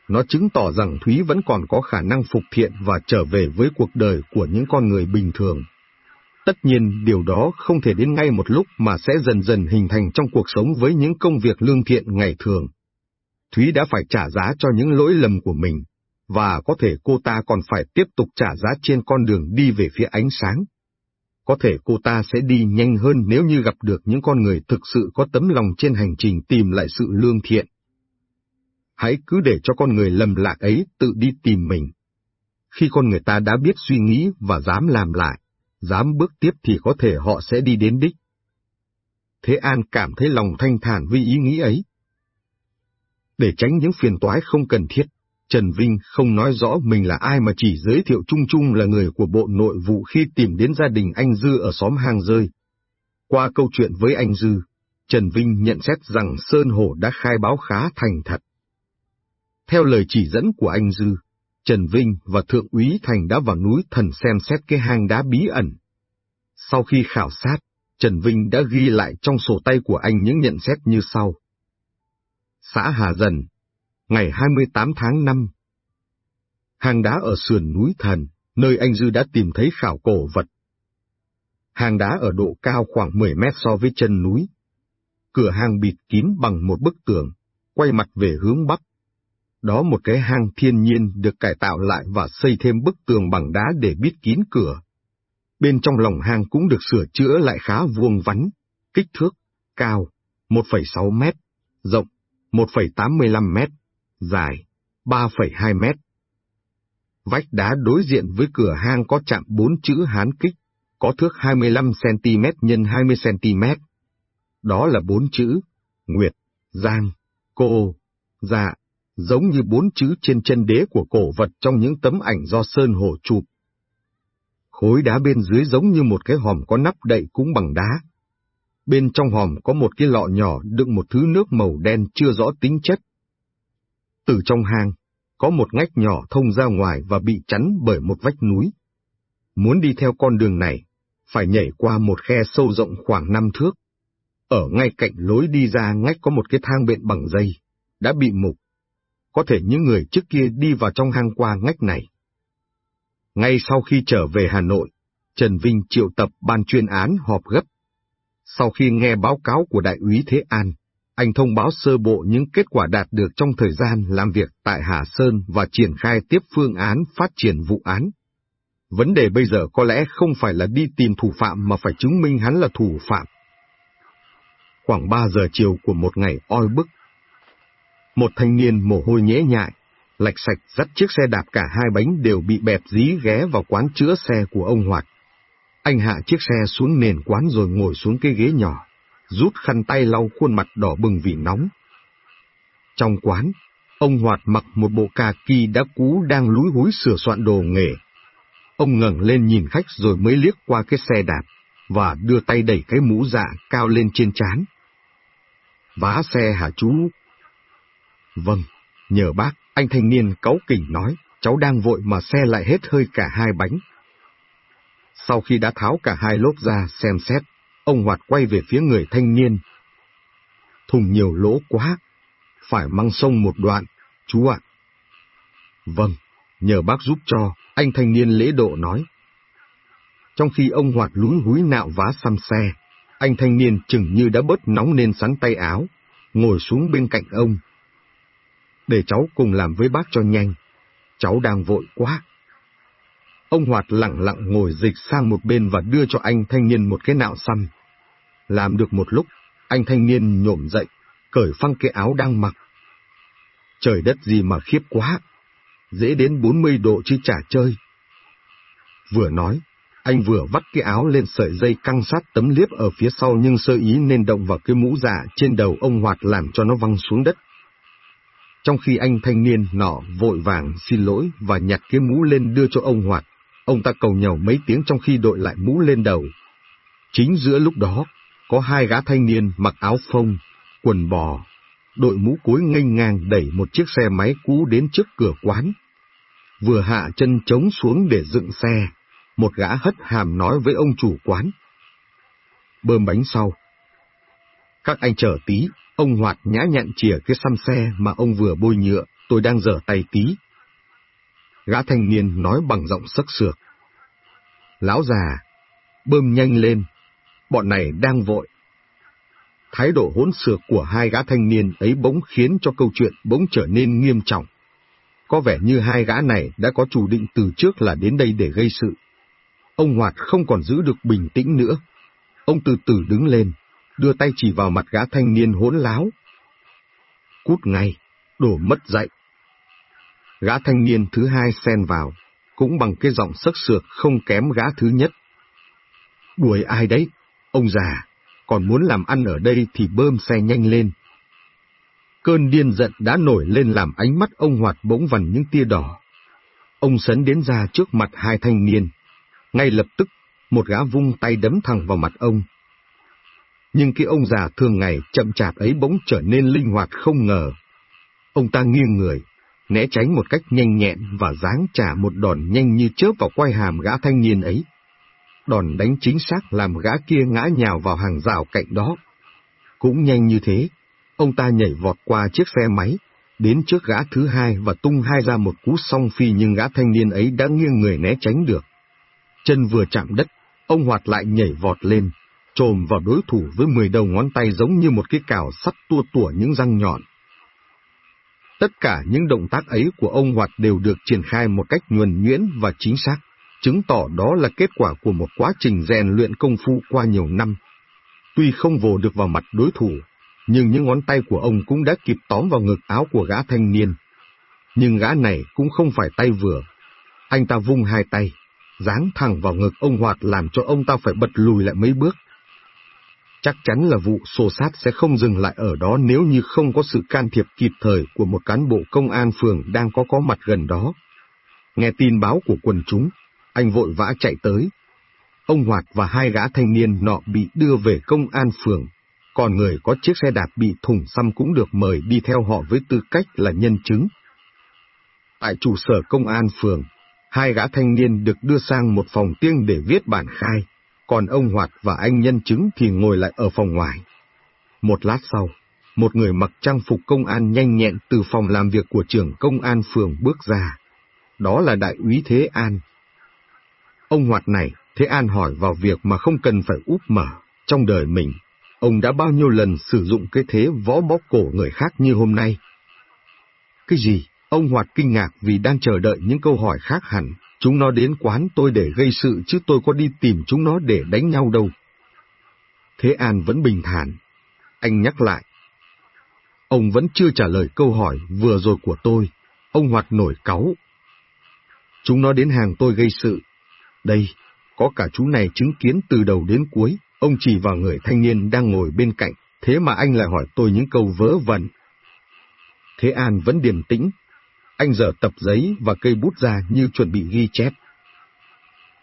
Nó chứng tỏ rằng Thúy vẫn còn có khả năng phục thiện và trở về với cuộc đời của những con người bình thường. Tất nhiên điều đó không thể đến ngay một lúc mà sẽ dần dần hình thành trong cuộc sống với những công việc lương thiện ngày thường. Thúy đã phải trả giá cho những lỗi lầm của mình, và có thể cô ta còn phải tiếp tục trả giá trên con đường đi về phía ánh sáng. Có thể cô ta sẽ đi nhanh hơn nếu như gặp được những con người thực sự có tấm lòng trên hành trình tìm lại sự lương thiện. Hãy cứ để cho con người lầm lạc ấy tự đi tìm mình. Khi con người ta đã biết suy nghĩ và dám làm lại, dám bước tiếp thì có thể họ sẽ đi đến đích. Thế An cảm thấy lòng thanh thản vì ý nghĩ ấy. Để tránh những phiền toái không cần thiết, Trần Vinh không nói rõ mình là ai mà chỉ giới thiệu chung chung là người của Bộ Nội vụ khi tìm đến gia đình anh Dư ở xóm hang rơi. Qua câu chuyện với anh Dư, Trần Vinh nhận xét rằng Sơn Hổ đã khai báo khá thành thật. Theo lời chỉ dẫn của anh Dư, Trần Vinh và Thượng úy Thành đã vào núi thần xem xét cái hang đá bí ẩn. Sau khi khảo sát, Trần Vinh đã ghi lại trong sổ tay của anh những nhận xét như sau. Xã Hà Dần, ngày 28 tháng 5. Hang đá ở sườn núi Thần, nơi anh Dư đã tìm thấy khảo cổ vật. Hang đá ở độ cao khoảng 10 mét so với chân núi. Cửa hang bịt kín bằng một bức tường, quay mặt về hướng Bắc. Đó một cái hang thiên nhiên được cải tạo lại và xây thêm bức tường bằng đá để bít kín cửa. Bên trong lòng hang cũng được sửa chữa lại khá vuông vắn, kích thước, cao, 1,6 mét, rộng, 1,85 mét, dài, 3,2 mét. Vách đá đối diện với cửa hang có chạm bốn chữ Hán kích, có thước 25cm x 20cm. Đó là bốn chữ, Nguyệt, Giang, Cô, Dạ, giống như bốn chữ trên chân đế của cổ vật trong những tấm ảnh do Sơn Hổ chụp. Khối đá bên dưới giống như một cái hòm có nắp đậy cũng bằng đá. Bên trong hòm có một cái lọ nhỏ đựng một thứ nước màu đen chưa rõ tính chất. Từ trong hang, có một ngách nhỏ thông ra ngoài và bị chắn bởi một vách núi. Muốn đi theo con đường này, phải nhảy qua một khe sâu rộng khoảng năm thước. Ở ngay cạnh lối đi ra ngách có một cái thang bện bằng dây, đã bị mục. Có thể những người trước kia đi vào trong hang qua ngách này. Ngay sau khi trở về Hà Nội, Trần Vinh triệu tập ban chuyên án họp gấp. Sau khi nghe báo cáo của Đại úy Thế An, anh thông báo sơ bộ những kết quả đạt được trong thời gian làm việc tại Hà Sơn và triển khai tiếp phương án phát triển vụ án. Vấn đề bây giờ có lẽ không phải là đi tìm thủ phạm mà phải chứng minh hắn là thủ phạm. Khoảng 3 giờ chiều của một ngày oi bức, một thanh niên mồ hôi nhễ nhại, lạch sạch dắt chiếc xe đạp cả hai bánh đều bị bẹp dí ghé vào quán chữa xe của ông Hoạt. Anh hạ chiếc xe xuống nền quán rồi ngồi xuống cái ghế nhỏ, rút khăn tay lau khuôn mặt đỏ bừng vì nóng. Trong quán, ông Hoạt mặc một bộ cà kỳ đã cũ đang lúi húi sửa soạn đồ nghề. Ông ngẩng lên nhìn khách rồi mới liếc qua cái xe đạp, và đưa tay đẩy cái mũ dạ cao lên trên chán. Vá xe hả chú? Vâng, nhờ bác, anh thanh niên cáu kỉnh nói, cháu đang vội mà xe lại hết hơi cả hai bánh. Sau khi đã tháo cả hai lốp ra xem xét, ông Hoạt quay về phía người thanh niên. Thùng nhiều lỗ quá, phải mang sông một đoạn, chú ạ. Vâng, nhờ bác giúp cho, anh thanh niên lễ độ nói. Trong khi ông Hoạt lúi húi nạo vá xăm xe, anh thanh niên chừng như đã bớt nóng nên sắn tay áo, ngồi xuống bên cạnh ông. Để cháu cùng làm với bác cho nhanh, cháu đang vội quá. Ông Hoạt lặng lặng ngồi dịch sang một bên và đưa cho anh thanh niên một cái nạo xăm. Làm được một lúc, anh thanh niên nhổm dậy, cởi phăng cái áo đang mặc. Trời đất gì mà khiếp quá, dễ đến 40 độ chứ chả chơi. Vừa nói, anh vừa vắt cái áo lên sợi dây căng sát tấm liếp ở phía sau nhưng sơ ý nên động vào cái mũ giả trên đầu ông Hoạt làm cho nó văng xuống đất. Trong khi anh thanh niên nọ vội vàng xin lỗi và nhặt cái mũ lên đưa cho ông Hoạt, ông ta cầu nhầu mấy tiếng trong khi đội lại mũ lên đầu. Chính giữa lúc đó, có hai gã thanh niên mặc áo phông, quần bò, đội mũ cối nghênh ngang đẩy một chiếc xe máy cũ đến trước cửa quán. Vừa hạ chân trống xuống để dựng xe, một gã hất hàm nói với ông chủ quán. Bơm bánh sau. Các anh chờ tí, ông Hoạt nhã nhặn chìa cái xăm xe mà ông vừa bôi nhựa, tôi đang dở tay tí. Gã thanh niên nói bằng giọng sắc sược. Lão già, bơm nhanh lên, bọn này đang vội. Thái độ hỗn xược của hai gã thanh niên ấy bỗng khiến cho câu chuyện bỗng trở nên nghiêm trọng. Có vẻ như hai gã này đã có chủ định từ trước là đến đây để gây sự. Ông Hoạt không còn giữ được bình tĩnh nữa. Ông từ từ đứng lên, đưa tay chỉ vào mặt gã thanh niên hỗn láo. Cút ngay, đổ mất dạy Gã thanh niên thứ hai xen vào, cũng bằng cái giọng sắc sược không kém gã thứ nhất. Đuổi ai đấy, ông già, còn muốn làm ăn ở đây thì bơm xe nhanh lên. Cơn điên giận đã nổi lên làm ánh mắt ông Hoạt bỗng vằn những tia đỏ. Ông sấn đến ra trước mặt hai thanh niên. Ngay lập tức, một gã vung tay đấm thẳng vào mặt ông. Nhưng cái ông già thường ngày chậm chạp ấy bỗng trở nên linh hoạt không ngờ. Ông ta nghiêng người, né tránh một cách nhanh nhẹn và dáng trả một đòn nhanh như chớp vào quai hàm gã thanh niên ấy. Đòn đánh chính xác làm gã kia ngã nhào vào hàng rào cạnh đó. Cũng nhanh như thế, ông ta nhảy vọt qua chiếc xe máy, đến trước gã thứ hai và tung hai ra một cú song phi nhưng gã thanh niên ấy đã nghiêng người né tránh được. Chân vừa chạm đất, ông hoạt lại nhảy vọt lên, trồm vào đối thủ với mười đầu ngón tay giống như một cái cào sắt tua tủa những răng nhọn. Tất cả những động tác ấy của ông Hoạt đều được triển khai một cách nhuần nhuyễn và chính xác, chứng tỏ đó là kết quả của một quá trình rèn luyện công phu qua nhiều năm. Tuy không vồ được vào mặt đối thủ, nhưng những ngón tay của ông cũng đã kịp tóm vào ngực áo của gã thanh niên. Nhưng gã này cũng không phải tay vừa. Anh ta vung hai tay, giáng thẳng vào ngực ông Hoạt làm cho ông ta phải bật lùi lại mấy bước. Chắc chắn là vụ xô sát sẽ không dừng lại ở đó nếu như không có sự can thiệp kịp thời của một cán bộ công an phường đang có có mặt gần đó. Nghe tin báo của quần chúng, anh vội vã chạy tới. Ông Hoạt và hai gã thanh niên nọ bị đưa về công an phường, còn người có chiếc xe đạp bị thủng xăm cũng được mời đi theo họ với tư cách là nhân chứng. Tại trụ sở công an phường, hai gã thanh niên được đưa sang một phòng riêng để viết bản khai, còn ông Hoạt và anh nhân chứng thì ngồi lại ở phòng ngoài. Một lát sau, một người mặc trang phục công an nhanh nhẹn từ phòng làm việc của trưởng công an phường bước ra. Đó là đại úy Thế An. Ông Hoạt này, Thế An hỏi vào việc mà không cần phải úp mở. Trong đời mình, ông đã bao nhiêu lần sử dụng cái thế võ bóp cổ người khác như hôm nay? Cái gì? Ông Hoạt kinh ngạc vì đang chờ đợi những câu hỏi khác hẳn. Chúng nó đến quán tôi để gây sự chứ tôi có đi tìm chúng nó để đánh nhau đâu. Thế An vẫn bình thản. Anh nhắc lại. Ông vẫn chưa trả lời câu hỏi vừa rồi của tôi. Ông Hoạt nổi cáu. Chúng nó đến hàng tôi gây sự. Đây, có cả chú này chứng kiến từ đầu đến cuối. Ông chỉ vào người thanh niên đang ngồi bên cạnh. Thế mà anh lại hỏi tôi những câu vớ vẩn. Thế An vẫn điềm tĩnh, anh dở tập giấy và cây bút ra như chuẩn bị ghi chép.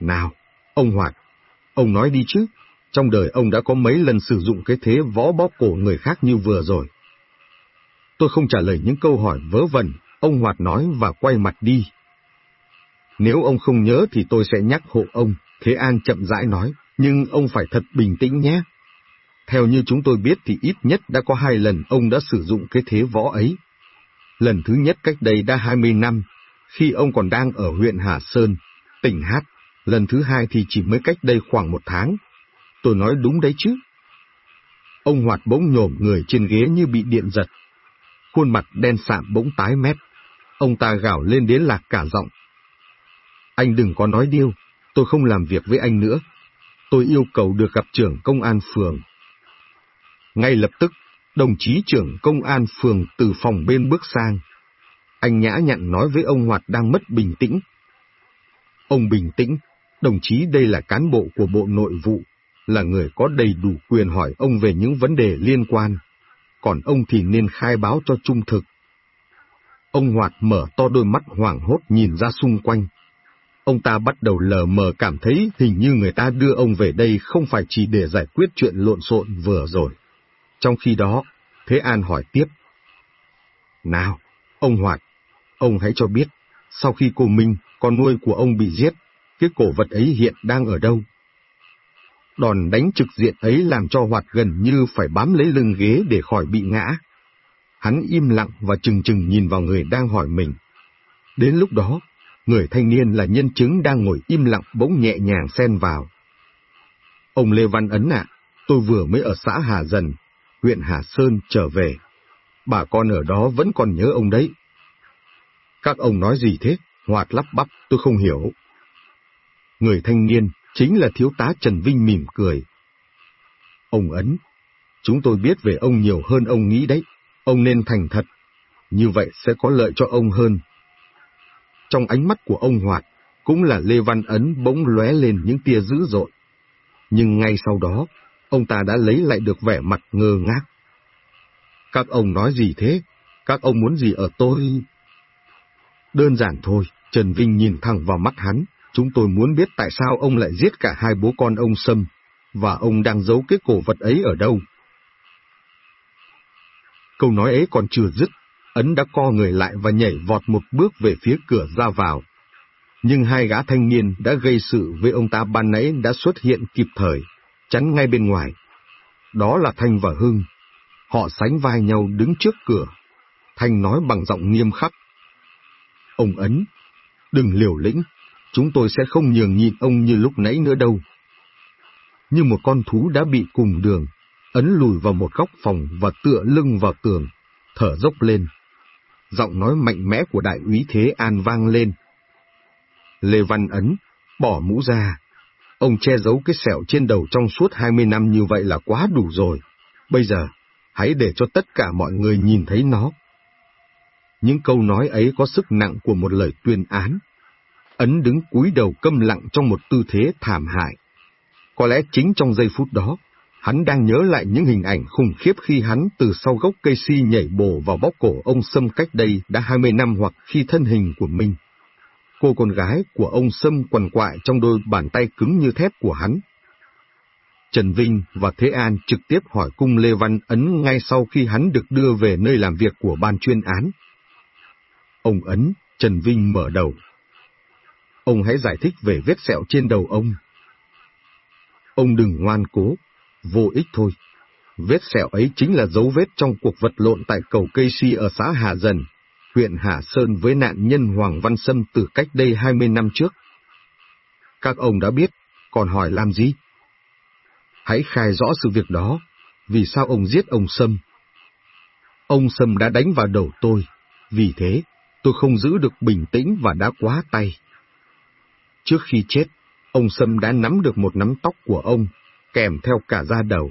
Nào, ông Hoạt, ông nói đi chứ, trong đời ông đã có mấy lần sử dụng cái thế võ bóp cổ người khác như vừa rồi. Tôi không trả lời những câu hỏi vớ vẩn, ông Hoạt nói và quay mặt đi. Nếu ông không nhớ thì tôi sẽ nhắc hộ ông, Thế An chậm rãi nói, nhưng ông phải thật bình tĩnh nhé. Theo như chúng tôi biết thì ít nhất đã có hai lần ông đã sử dụng cái thế võ ấy. Lần thứ nhất cách đây đã 20 năm, khi ông còn đang ở huyện Hà Sơn, tỉnh Hát. Lần thứ hai thì chỉ mới cách đây khoảng một tháng. Tôi nói đúng đấy chứ. Ông Hoạt bỗng nhổm người trên ghế như bị điện giật. Khuôn mặt đen sạm bỗng tái mét. Ông ta gào lên đến lạc cả giọng. Anh đừng có nói điêu, tôi không làm việc với anh nữa. Tôi yêu cầu được gặp trưởng công an phường. Ngay lập tức, Đồng chí trưởng công an phường từ phòng bên bước sang. Anh nhã nhặn nói với ông Hoạt đang mất bình tĩnh. Ông bình tĩnh, đồng chí đây là cán bộ của Bộ Nội vụ, là người có đầy đủ quyền hỏi ông về những vấn đề liên quan, còn ông thì nên khai báo cho trung thực. Ông Hoạt mở to đôi mắt hoảng hốt nhìn ra xung quanh. Ông ta bắt đầu lờ mờ cảm thấy hình như người ta đưa ông về đây không phải chỉ để giải quyết chuyện lộn xộn vừa rồi. Trong khi đó, Thế An hỏi tiếp. Nào, ông Hoạt, ông hãy cho biết, sau khi cô Minh, con nuôi của ông bị giết, cái cổ vật ấy hiện đang ở đâu? Đòn đánh trực diện ấy làm cho Hoạt gần như phải bám lấy lưng ghế để khỏi bị ngã. Hắn im lặng và chừng chừng nhìn vào người đang hỏi mình. Đến lúc đó, người thanh niên là nhân chứng đang ngồi im lặng bỗng nhẹ nhàng xen vào. Ông Lê Văn Ấn ạ, tôi vừa mới ở xã Hà Dần, huyện Hà Sơn trở về. Bà con ở đó vẫn còn nhớ ông đấy. Các ông nói gì thế? Hoạt lắp bắp, tôi không hiểu. Người thanh niên chính là thiếu tá Trần Vinh mỉm cười. Ông Ấn, chúng tôi biết về ông nhiều hơn ông nghĩ đấy. Ông nên thành thật, như vậy sẽ có lợi cho ông hơn. Trong ánh mắt của ông Hoạt, cũng là Lê Văn Ấn bỗng lóe lên những tia dữ dội. Nhưng ngay sau đó, ông ta đã lấy lại được vẻ mặt ngơ ngác. Các ông nói gì thế? Các ông muốn gì ở tôi? Đơn giản thôi, Trần Vinh nhìn thẳng vào mắt hắn. Chúng tôi muốn biết tại sao ông lại giết cả hai bố con ông Sâm, và ông đang giấu cái cổ vật ấy ở đâu. Câu nói ấy còn chưa dứt, Ấn đã co người lại và nhảy vọt một bước về phía cửa ra vào. Nhưng hai gã thanh niên đã gây sự với ông ta ban nãy đã xuất hiện kịp thời chắn ngay bên ngoài. Đó là Thanh và Hưng. Họ sánh vai nhau đứng trước cửa. Thanh nói bằng giọng nghiêm khắc. Ông Ấn, đừng liều lĩnh, chúng tôi sẽ không nhường nhịn ông như lúc nãy nữa đâu. Như một con thú đã bị cùng đường, Ấn lùi vào một góc phòng và tựa lưng vào tường, thở dốc lên. Giọng nói mạnh mẽ của đại úy Thế An vang lên. Lê Văn Ấn, bỏ mũ ra, Ông che giấu cái sẹo trên đầu trong suốt 20 năm như vậy là quá đủ rồi. Bây giờ, hãy để cho tất cả mọi người nhìn thấy nó. Những câu nói ấy có sức nặng của một lời tuyên án. Ấn đứng cúi đầu câm lặng trong một tư thế thảm hại. Có lẽ chính trong giây phút đó, Hắn đang nhớ lại những hình ảnh khủng khiếp khi hắn từ sau gốc cây si nhảy bổ vào bóc cổ ông Sâm cách đây đã 20 năm hoặc khi thân hình của mình. Cô con gái của ông Sâm quằn quại trong đôi bàn tay cứng như thép của hắn. Trần Vinh và Thế An trực tiếp hỏi cung Lê Văn Ấn ngay sau khi hắn được đưa về nơi làm việc của ban chuyên án. Ông Ấn, Trần Vinh mở đầu. Ông hãy giải thích về vết sẹo trên đầu ông. Ông đừng ngoan cố, vô ích thôi. Vết sẹo ấy chính là dấu vết trong cuộc vật lộn tại cầu cây si ở xã Hà Dần, huyện Hà Sơn với nạn nhân Hoàng Văn Sâm từ cách đây 20 năm trước. Các ông đã biết, còn hỏi làm gì? Hãy khai rõ sự việc đó, vì sao ông giết ông Sâm? Ông Sâm đã đánh vào đầu tôi, vì thế tôi không giữ được bình tĩnh và đã quá tay. Trước khi chết, ông Sâm đã nắm được một nắm tóc của ông, kèm theo cả da đầu.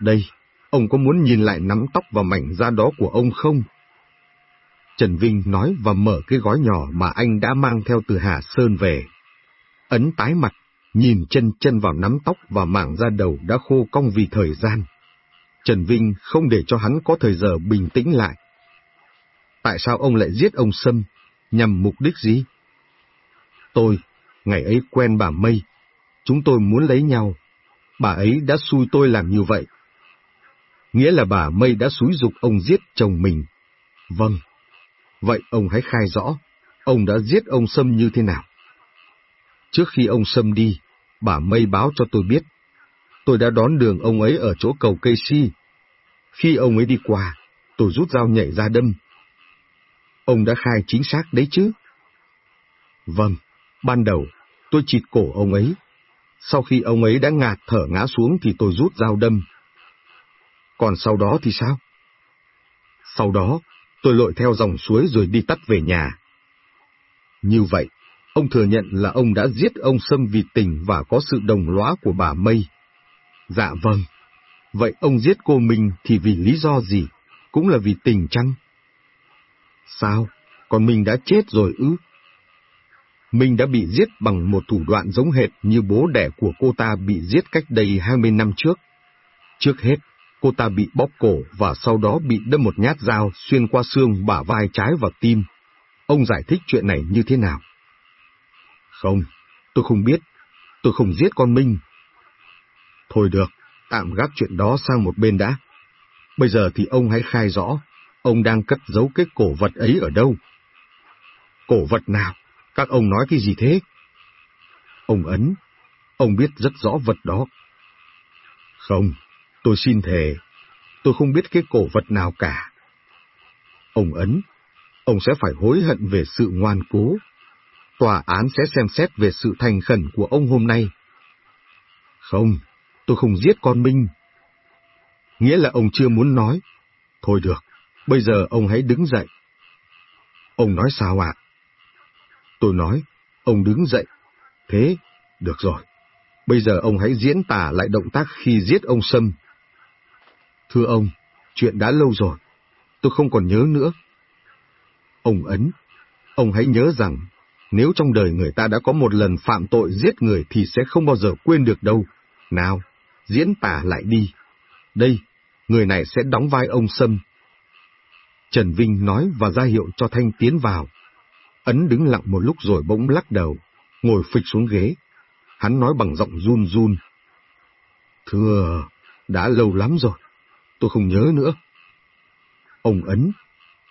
Đây, ông có muốn nhìn lại nắm tóc và mảnh da đó của ông không? Trần Vinh nói và mở cái gói nhỏ mà anh đã mang theo từ Hà Sơn về. Ấn tái mặt, nhìn chân chân vào nắm tóc và mảng da đầu đã khô cong vì thời gian. Trần Vinh không để cho hắn có thời giờ bình tĩnh lại. Tại sao ông lại giết ông Sâm? Nhằm mục đích gì? Tôi, ngày ấy quen bà Mây, chúng tôi muốn lấy nhau. Bà ấy đã xui tôi làm như vậy. Nghĩa là bà Mây đã xúi dục ông giết chồng mình. Vâng. Vậy ông hãy khai rõ, ông đã giết ông Sâm như thế nào? Trước khi ông Sâm đi, bà Mây báo cho tôi biết. Tôi đã đón đường ông ấy ở chỗ cầu cây si. Khi ông ấy đi qua, tôi rút dao nhảy ra đâm. Ông đã khai chính xác đấy chứ? Vâng, ban đầu tôi chịt cổ ông ấy. Sau khi ông ấy đã ngạt thở ngã xuống thì tôi rút dao đâm. Còn sau đó thì sao? Sau đó, tôi lội theo dòng suối rồi đi tắt về nhà. Như vậy, ông thừa nhận là ông đã giết ông Sâm vì tình và có sự đồng lõa của bà Mây. Dạ vâng. Vậy ông giết cô mình thì vì lý do gì? Cũng là vì tình chăng? Sao? Còn mình đã chết rồi ư? Mình đã bị giết bằng một thủ đoạn giống hệt như bố đẻ của cô ta bị giết cách đây 20 năm trước. Trước hết, cô ta bị bóp cổ và sau đó bị đâm một nhát dao xuyên qua xương bả vai trái và tim. Ông giải thích chuyện này như thế nào? Không, tôi không biết. Tôi không giết con Minh. Thôi được, tạm gác chuyện đó sang một bên đã. Bây giờ thì ông hãy khai rõ, ông đang cất giấu cái cổ vật ấy ở đâu? Cổ vật nào? Các ông nói cái gì thế? Ông Ấn, ông biết rất rõ vật đó. Không, tôi xin thề, tôi không biết cái cổ vật nào cả. Ông Ấn, ông sẽ phải hối hận về sự ngoan cố. Tòa án sẽ xem xét về sự thành khẩn của ông hôm nay. Không, tôi không giết con Minh. Nghĩa là ông chưa muốn nói. Thôi được, bây giờ ông hãy đứng dậy. Ông nói sao ạ? Tôi nói, ông đứng dậy. Thế, được rồi. Bây giờ ông hãy diễn tả lại động tác khi giết ông Sâm. Thưa ông, chuyện đã lâu rồi. Tôi không còn nhớ nữa. Ông Ấn, ông hãy nhớ rằng, nếu trong đời người ta đã có một lần phạm tội giết người thì sẽ không bao giờ quên được đâu. Nào, diễn tả lại đi. Đây, người này sẽ đóng vai ông Sâm. Trần Vinh nói và ra hiệu cho Thanh tiến vào. Ấn đứng lặng một lúc rồi bỗng lắc đầu, ngồi phịch xuống ghế. Hắn nói bằng giọng run run. Thưa, đã lâu lắm rồi, tôi không nhớ nữa. Ông Ấn,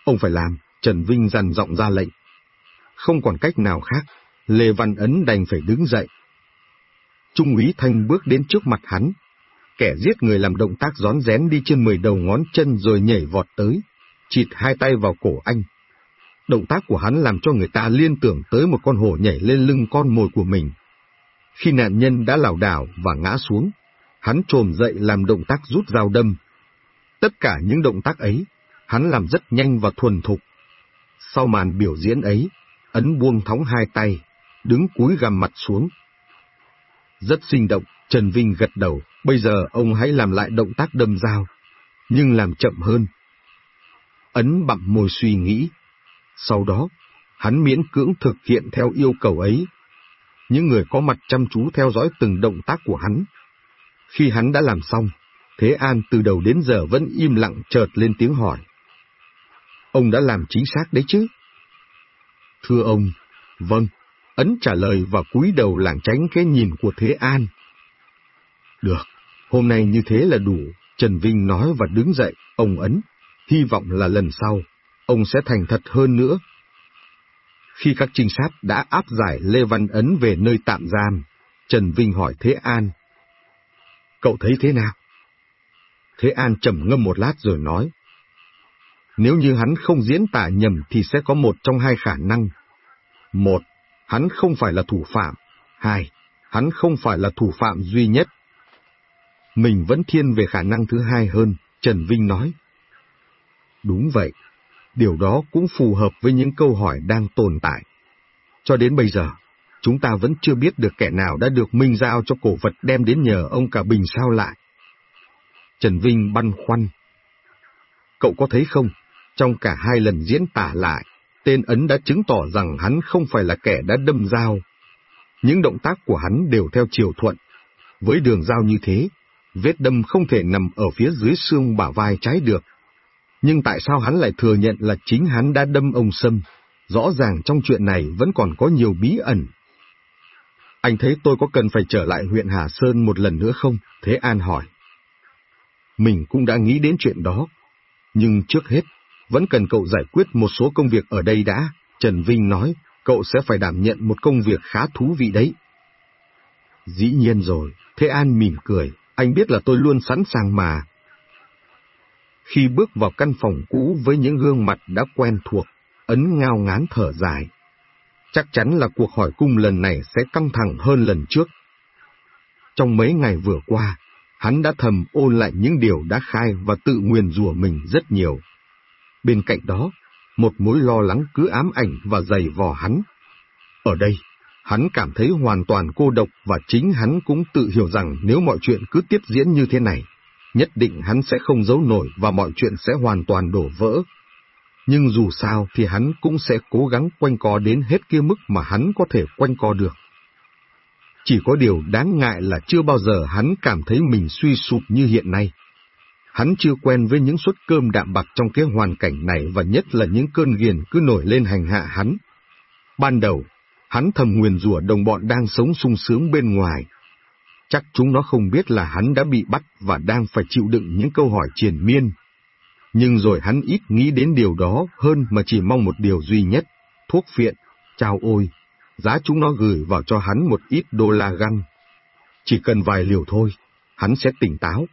ông phải làm, Trần Vinh dằn giọng ra lệnh. Không còn cách nào khác, Lê Văn Ấn đành phải đứng dậy. Trung úy Thanh bước đến trước mặt hắn. Kẻ giết người làm động tác gión rén đi trên mười đầu ngón chân rồi nhảy vọt tới, chịt hai tay vào cổ anh. Động tác của hắn làm cho người ta liên tưởng tới một con hổ nhảy lên lưng con mồi của mình. Khi nạn nhân đã lảo đảo và ngã xuống, hắn trồm dậy làm động tác rút dao đâm. Tất cả những động tác ấy, hắn làm rất nhanh và thuần thục. Sau màn biểu diễn ấy, ấn buông thóng hai tay, đứng cúi gằm mặt xuống. Rất sinh động, Trần Vinh gật đầu, bây giờ ông hãy làm lại động tác đâm dao, nhưng làm chậm hơn. Ấn bặm môi suy nghĩ, sau đó, hắn miễn cưỡng thực hiện theo yêu cầu ấy. Những người có mặt chăm chú theo dõi từng động tác của hắn. Khi hắn đã làm xong, Thế An từ đầu đến giờ vẫn im lặng chợt lên tiếng hỏi. Ông đã làm chính xác đấy chứ? Thưa ông, vâng, ấn trả lời và cúi đầu lảng tránh cái nhìn của Thế An. Được, hôm nay như thế là đủ, Trần Vinh nói và đứng dậy, ông ấn, hy vọng là lần sau, ông sẽ thành thật hơn nữa. Khi các trinh sát đã áp giải Lê Văn Ấn về nơi tạm giam, Trần Vinh hỏi Thế An. Cậu thấy thế nào? Thế An trầm ngâm một lát rồi nói. Nếu như hắn không diễn tả nhầm thì sẽ có một trong hai khả năng. Một, hắn không phải là thủ phạm. Hai, hắn không phải là thủ phạm duy nhất. Mình vẫn thiên về khả năng thứ hai hơn, Trần Vinh nói. Đúng vậy, điều đó cũng phù hợp với những câu hỏi đang tồn tại. Cho đến bây giờ, chúng ta vẫn chưa biết được kẻ nào đã được Minh giao cho cổ vật đem đến nhờ ông cả bình sao lại. Trần Vinh băn khoăn. Cậu có thấy không, trong cả hai lần diễn tả lại, tên Ấn đã chứng tỏ rằng hắn không phải là kẻ đã đâm dao. Những động tác của hắn đều theo chiều thuận. Với đường dao như thế, vết đâm không thể nằm ở phía dưới xương bả vai trái được. Nhưng tại sao hắn lại thừa nhận là chính hắn đã đâm ông Sâm? Rõ ràng trong chuyện này vẫn còn có nhiều bí ẩn. Anh thấy tôi có cần phải trở lại huyện Hà Sơn một lần nữa không? Thế An hỏi. Mình cũng đã nghĩ đến chuyện đó. Nhưng trước hết, vẫn cần cậu giải quyết một số công việc ở đây đã. Trần Vinh nói, cậu sẽ phải đảm nhận một công việc khá thú vị đấy. Dĩ nhiên rồi, Thế An mỉm cười, anh biết là tôi luôn sẵn sàng mà. Khi bước vào căn phòng cũ với những gương mặt đã quen thuộc, ấn ngao ngán thở dài. Chắc chắn là cuộc hỏi cung lần này sẽ căng thẳng hơn lần trước. Trong mấy ngày vừa qua, hắn đã thầm ôn lại những điều đã khai và tự nguyền rủa mình rất nhiều. Bên cạnh đó, một mối lo lắng cứ ám ảnh và dày vò hắn. Ở đây, hắn cảm thấy hoàn toàn cô độc và chính hắn cũng tự hiểu rằng nếu mọi chuyện cứ tiếp diễn như thế này, nhất định hắn sẽ không giấu nổi và mọi chuyện sẽ hoàn toàn đổ vỡ. Nhưng dù sao thì hắn cũng sẽ cố gắng quanh co đến hết kia mức mà hắn có thể quanh co được. Chỉ có điều đáng ngại là chưa bao giờ hắn cảm thấy mình suy sụp như hiện nay. Hắn chưa quen với những suất cơm đạm bạc trong cái hoàn cảnh này và nhất là những cơn ghiền cứ nổi lên hành hạ hắn. Ban đầu, hắn thầm nguyền rủa đồng bọn đang sống sung sướng bên ngoài. Chắc chúng nó không biết là hắn đã bị bắt và đang phải chịu đựng những câu hỏi triền miên. Nhưng rồi hắn ít nghĩ đến điều đó hơn mà chỉ mong một điều duy nhất, thuốc phiện, chào ôi, giá chúng nó gửi vào cho hắn một ít đô la găng. Chỉ cần vài liều thôi, hắn sẽ tỉnh táo,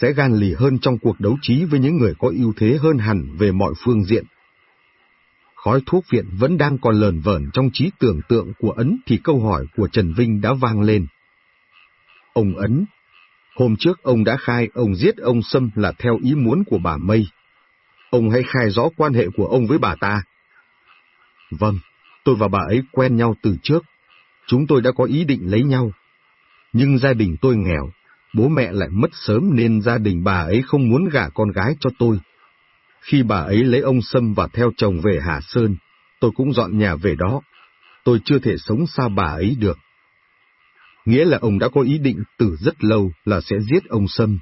sẽ gan lì hơn trong cuộc đấu trí với những người có ưu thế hơn hẳn về mọi phương diện. Khói thuốc viện vẫn đang còn lờn vờn trong trí tưởng tượng của Ấn thì câu hỏi của Trần Vinh đã vang lên. Ông Ấn, hôm trước ông đã khai ông giết ông Sâm là theo ý muốn của bà Mây. Ông hãy khai rõ quan hệ của ông với bà ta. Vâng, tôi và bà ấy quen nhau từ trước. Chúng tôi đã có ý định lấy nhau. Nhưng gia đình tôi nghèo, bố mẹ lại mất sớm nên gia đình bà ấy không muốn gả con gái cho tôi. Khi bà ấy lấy ông Sâm và theo chồng về Hà Sơn, tôi cũng dọn nhà về đó. Tôi chưa thể sống xa bà ấy được. Nghĩa là ông đã có ý định từ rất lâu là sẽ giết ông Sâm.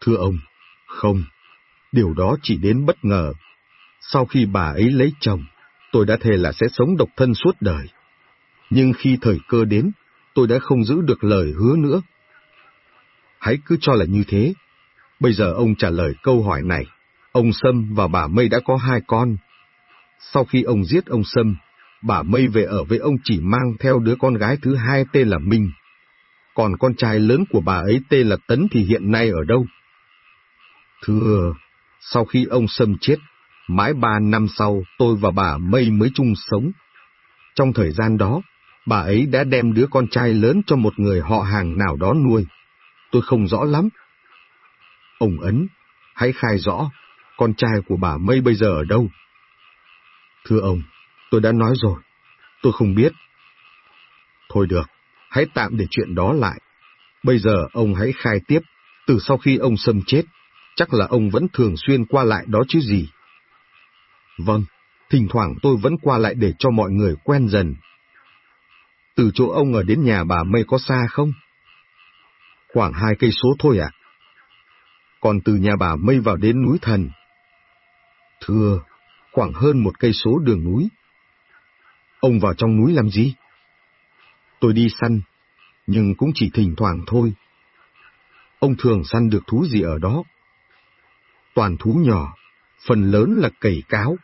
Thưa ông, không, điều đó chỉ đến bất ngờ. Sau khi bà ấy lấy chồng, tôi đã thề là sẽ sống độc thân suốt đời. Nhưng khi thời cơ đến, tôi đã không giữ được lời hứa nữa. Hãy cứ cho là như thế. Bây giờ ông trả lời câu hỏi này. Ông Sâm và bà Mây đã có hai con. Sau khi ông giết ông Sâm, bà Mây về ở với ông chỉ mang theo đứa con gái thứ hai tên là Minh. Còn con trai lớn của bà ấy tên là Tấn thì hiện nay ở đâu? Thưa, sau khi ông Sâm chết, mãi ba năm sau tôi và bà Mây mới chung sống. Trong thời gian đó, bà ấy đã đem đứa con trai lớn cho một người họ hàng nào đó nuôi. Tôi không rõ lắm. Ông Ấn, hãy khai rõ, con trai của bà Mây bây giờ ở đâu? Thưa ông, tôi đã nói rồi, tôi không biết. Thôi được, hãy tạm để chuyện đó lại. Bây giờ ông hãy khai tiếp, từ sau khi ông Sâm chết, chắc là ông vẫn thường xuyên qua lại đó chứ gì. Vâng, thỉnh thoảng tôi vẫn qua lại để cho mọi người quen dần. Từ chỗ ông ở đến nhà bà Mây có xa không? Khoảng hai cây số thôi ạ. Còn từ nhà bà mây vào đến núi thần. Thưa, khoảng hơn một cây số đường núi. Ông vào trong núi làm gì? Tôi đi săn, nhưng cũng chỉ thỉnh thoảng thôi. Ông thường săn được thú gì ở đó? Toàn thú nhỏ, phần lớn là cầy cáo,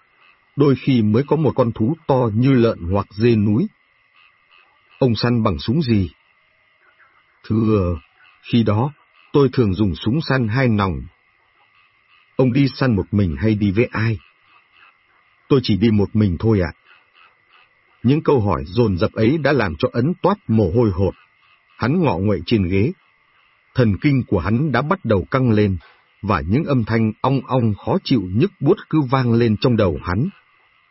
đôi khi mới có một con thú to như lợn hoặc dê núi. Ông săn bằng súng gì? Thưa, khi đó tôi thường dùng súng săn hai nòng. Ông đi săn một mình hay đi với ai? Tôi chỉ đi một mình thôi ạ. Những câu hỏi dồn dập ấy đã làm cho ấn toát mồ hôi hột. Hắn ngọ nguậy trên ghế. Thần kinh của hắn đã bắt đầu căng lên, và những âm thanh ong ong khó chịu nhức buốt cứ vang lên trong đầu hắn.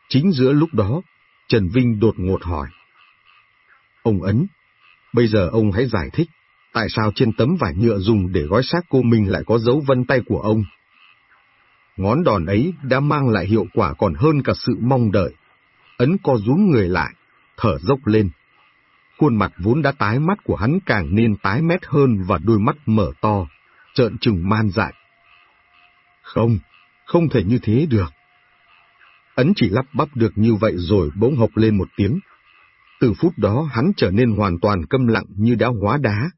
Chính giữa lúc đó, Trần Vinh đột ngột hỏi. Ông Ấn, bây giờ ông hãy giải thích, tại sao trên tấm vải nhựa dùng để gói xác cô mình lại có dấu vân tay của ông? Ngón đòn ấy đã mang lại hiệu quả còn hơn cả sự mong đợi. Ấn co rúm người lại, thở dốc lên. Khuôn mặt vốn đã tái mắt của hắn càng nên tái mét hơn và đôi mắt mở to, trợn trừng man dại. Không, không thể như thế được. Ấn chỉ lắp bắp được như vậy rồi bỗng hộc lên một tiếng. Từ phút đó hắn trở nên hoàn toàn câm lặng như đã hóa đá.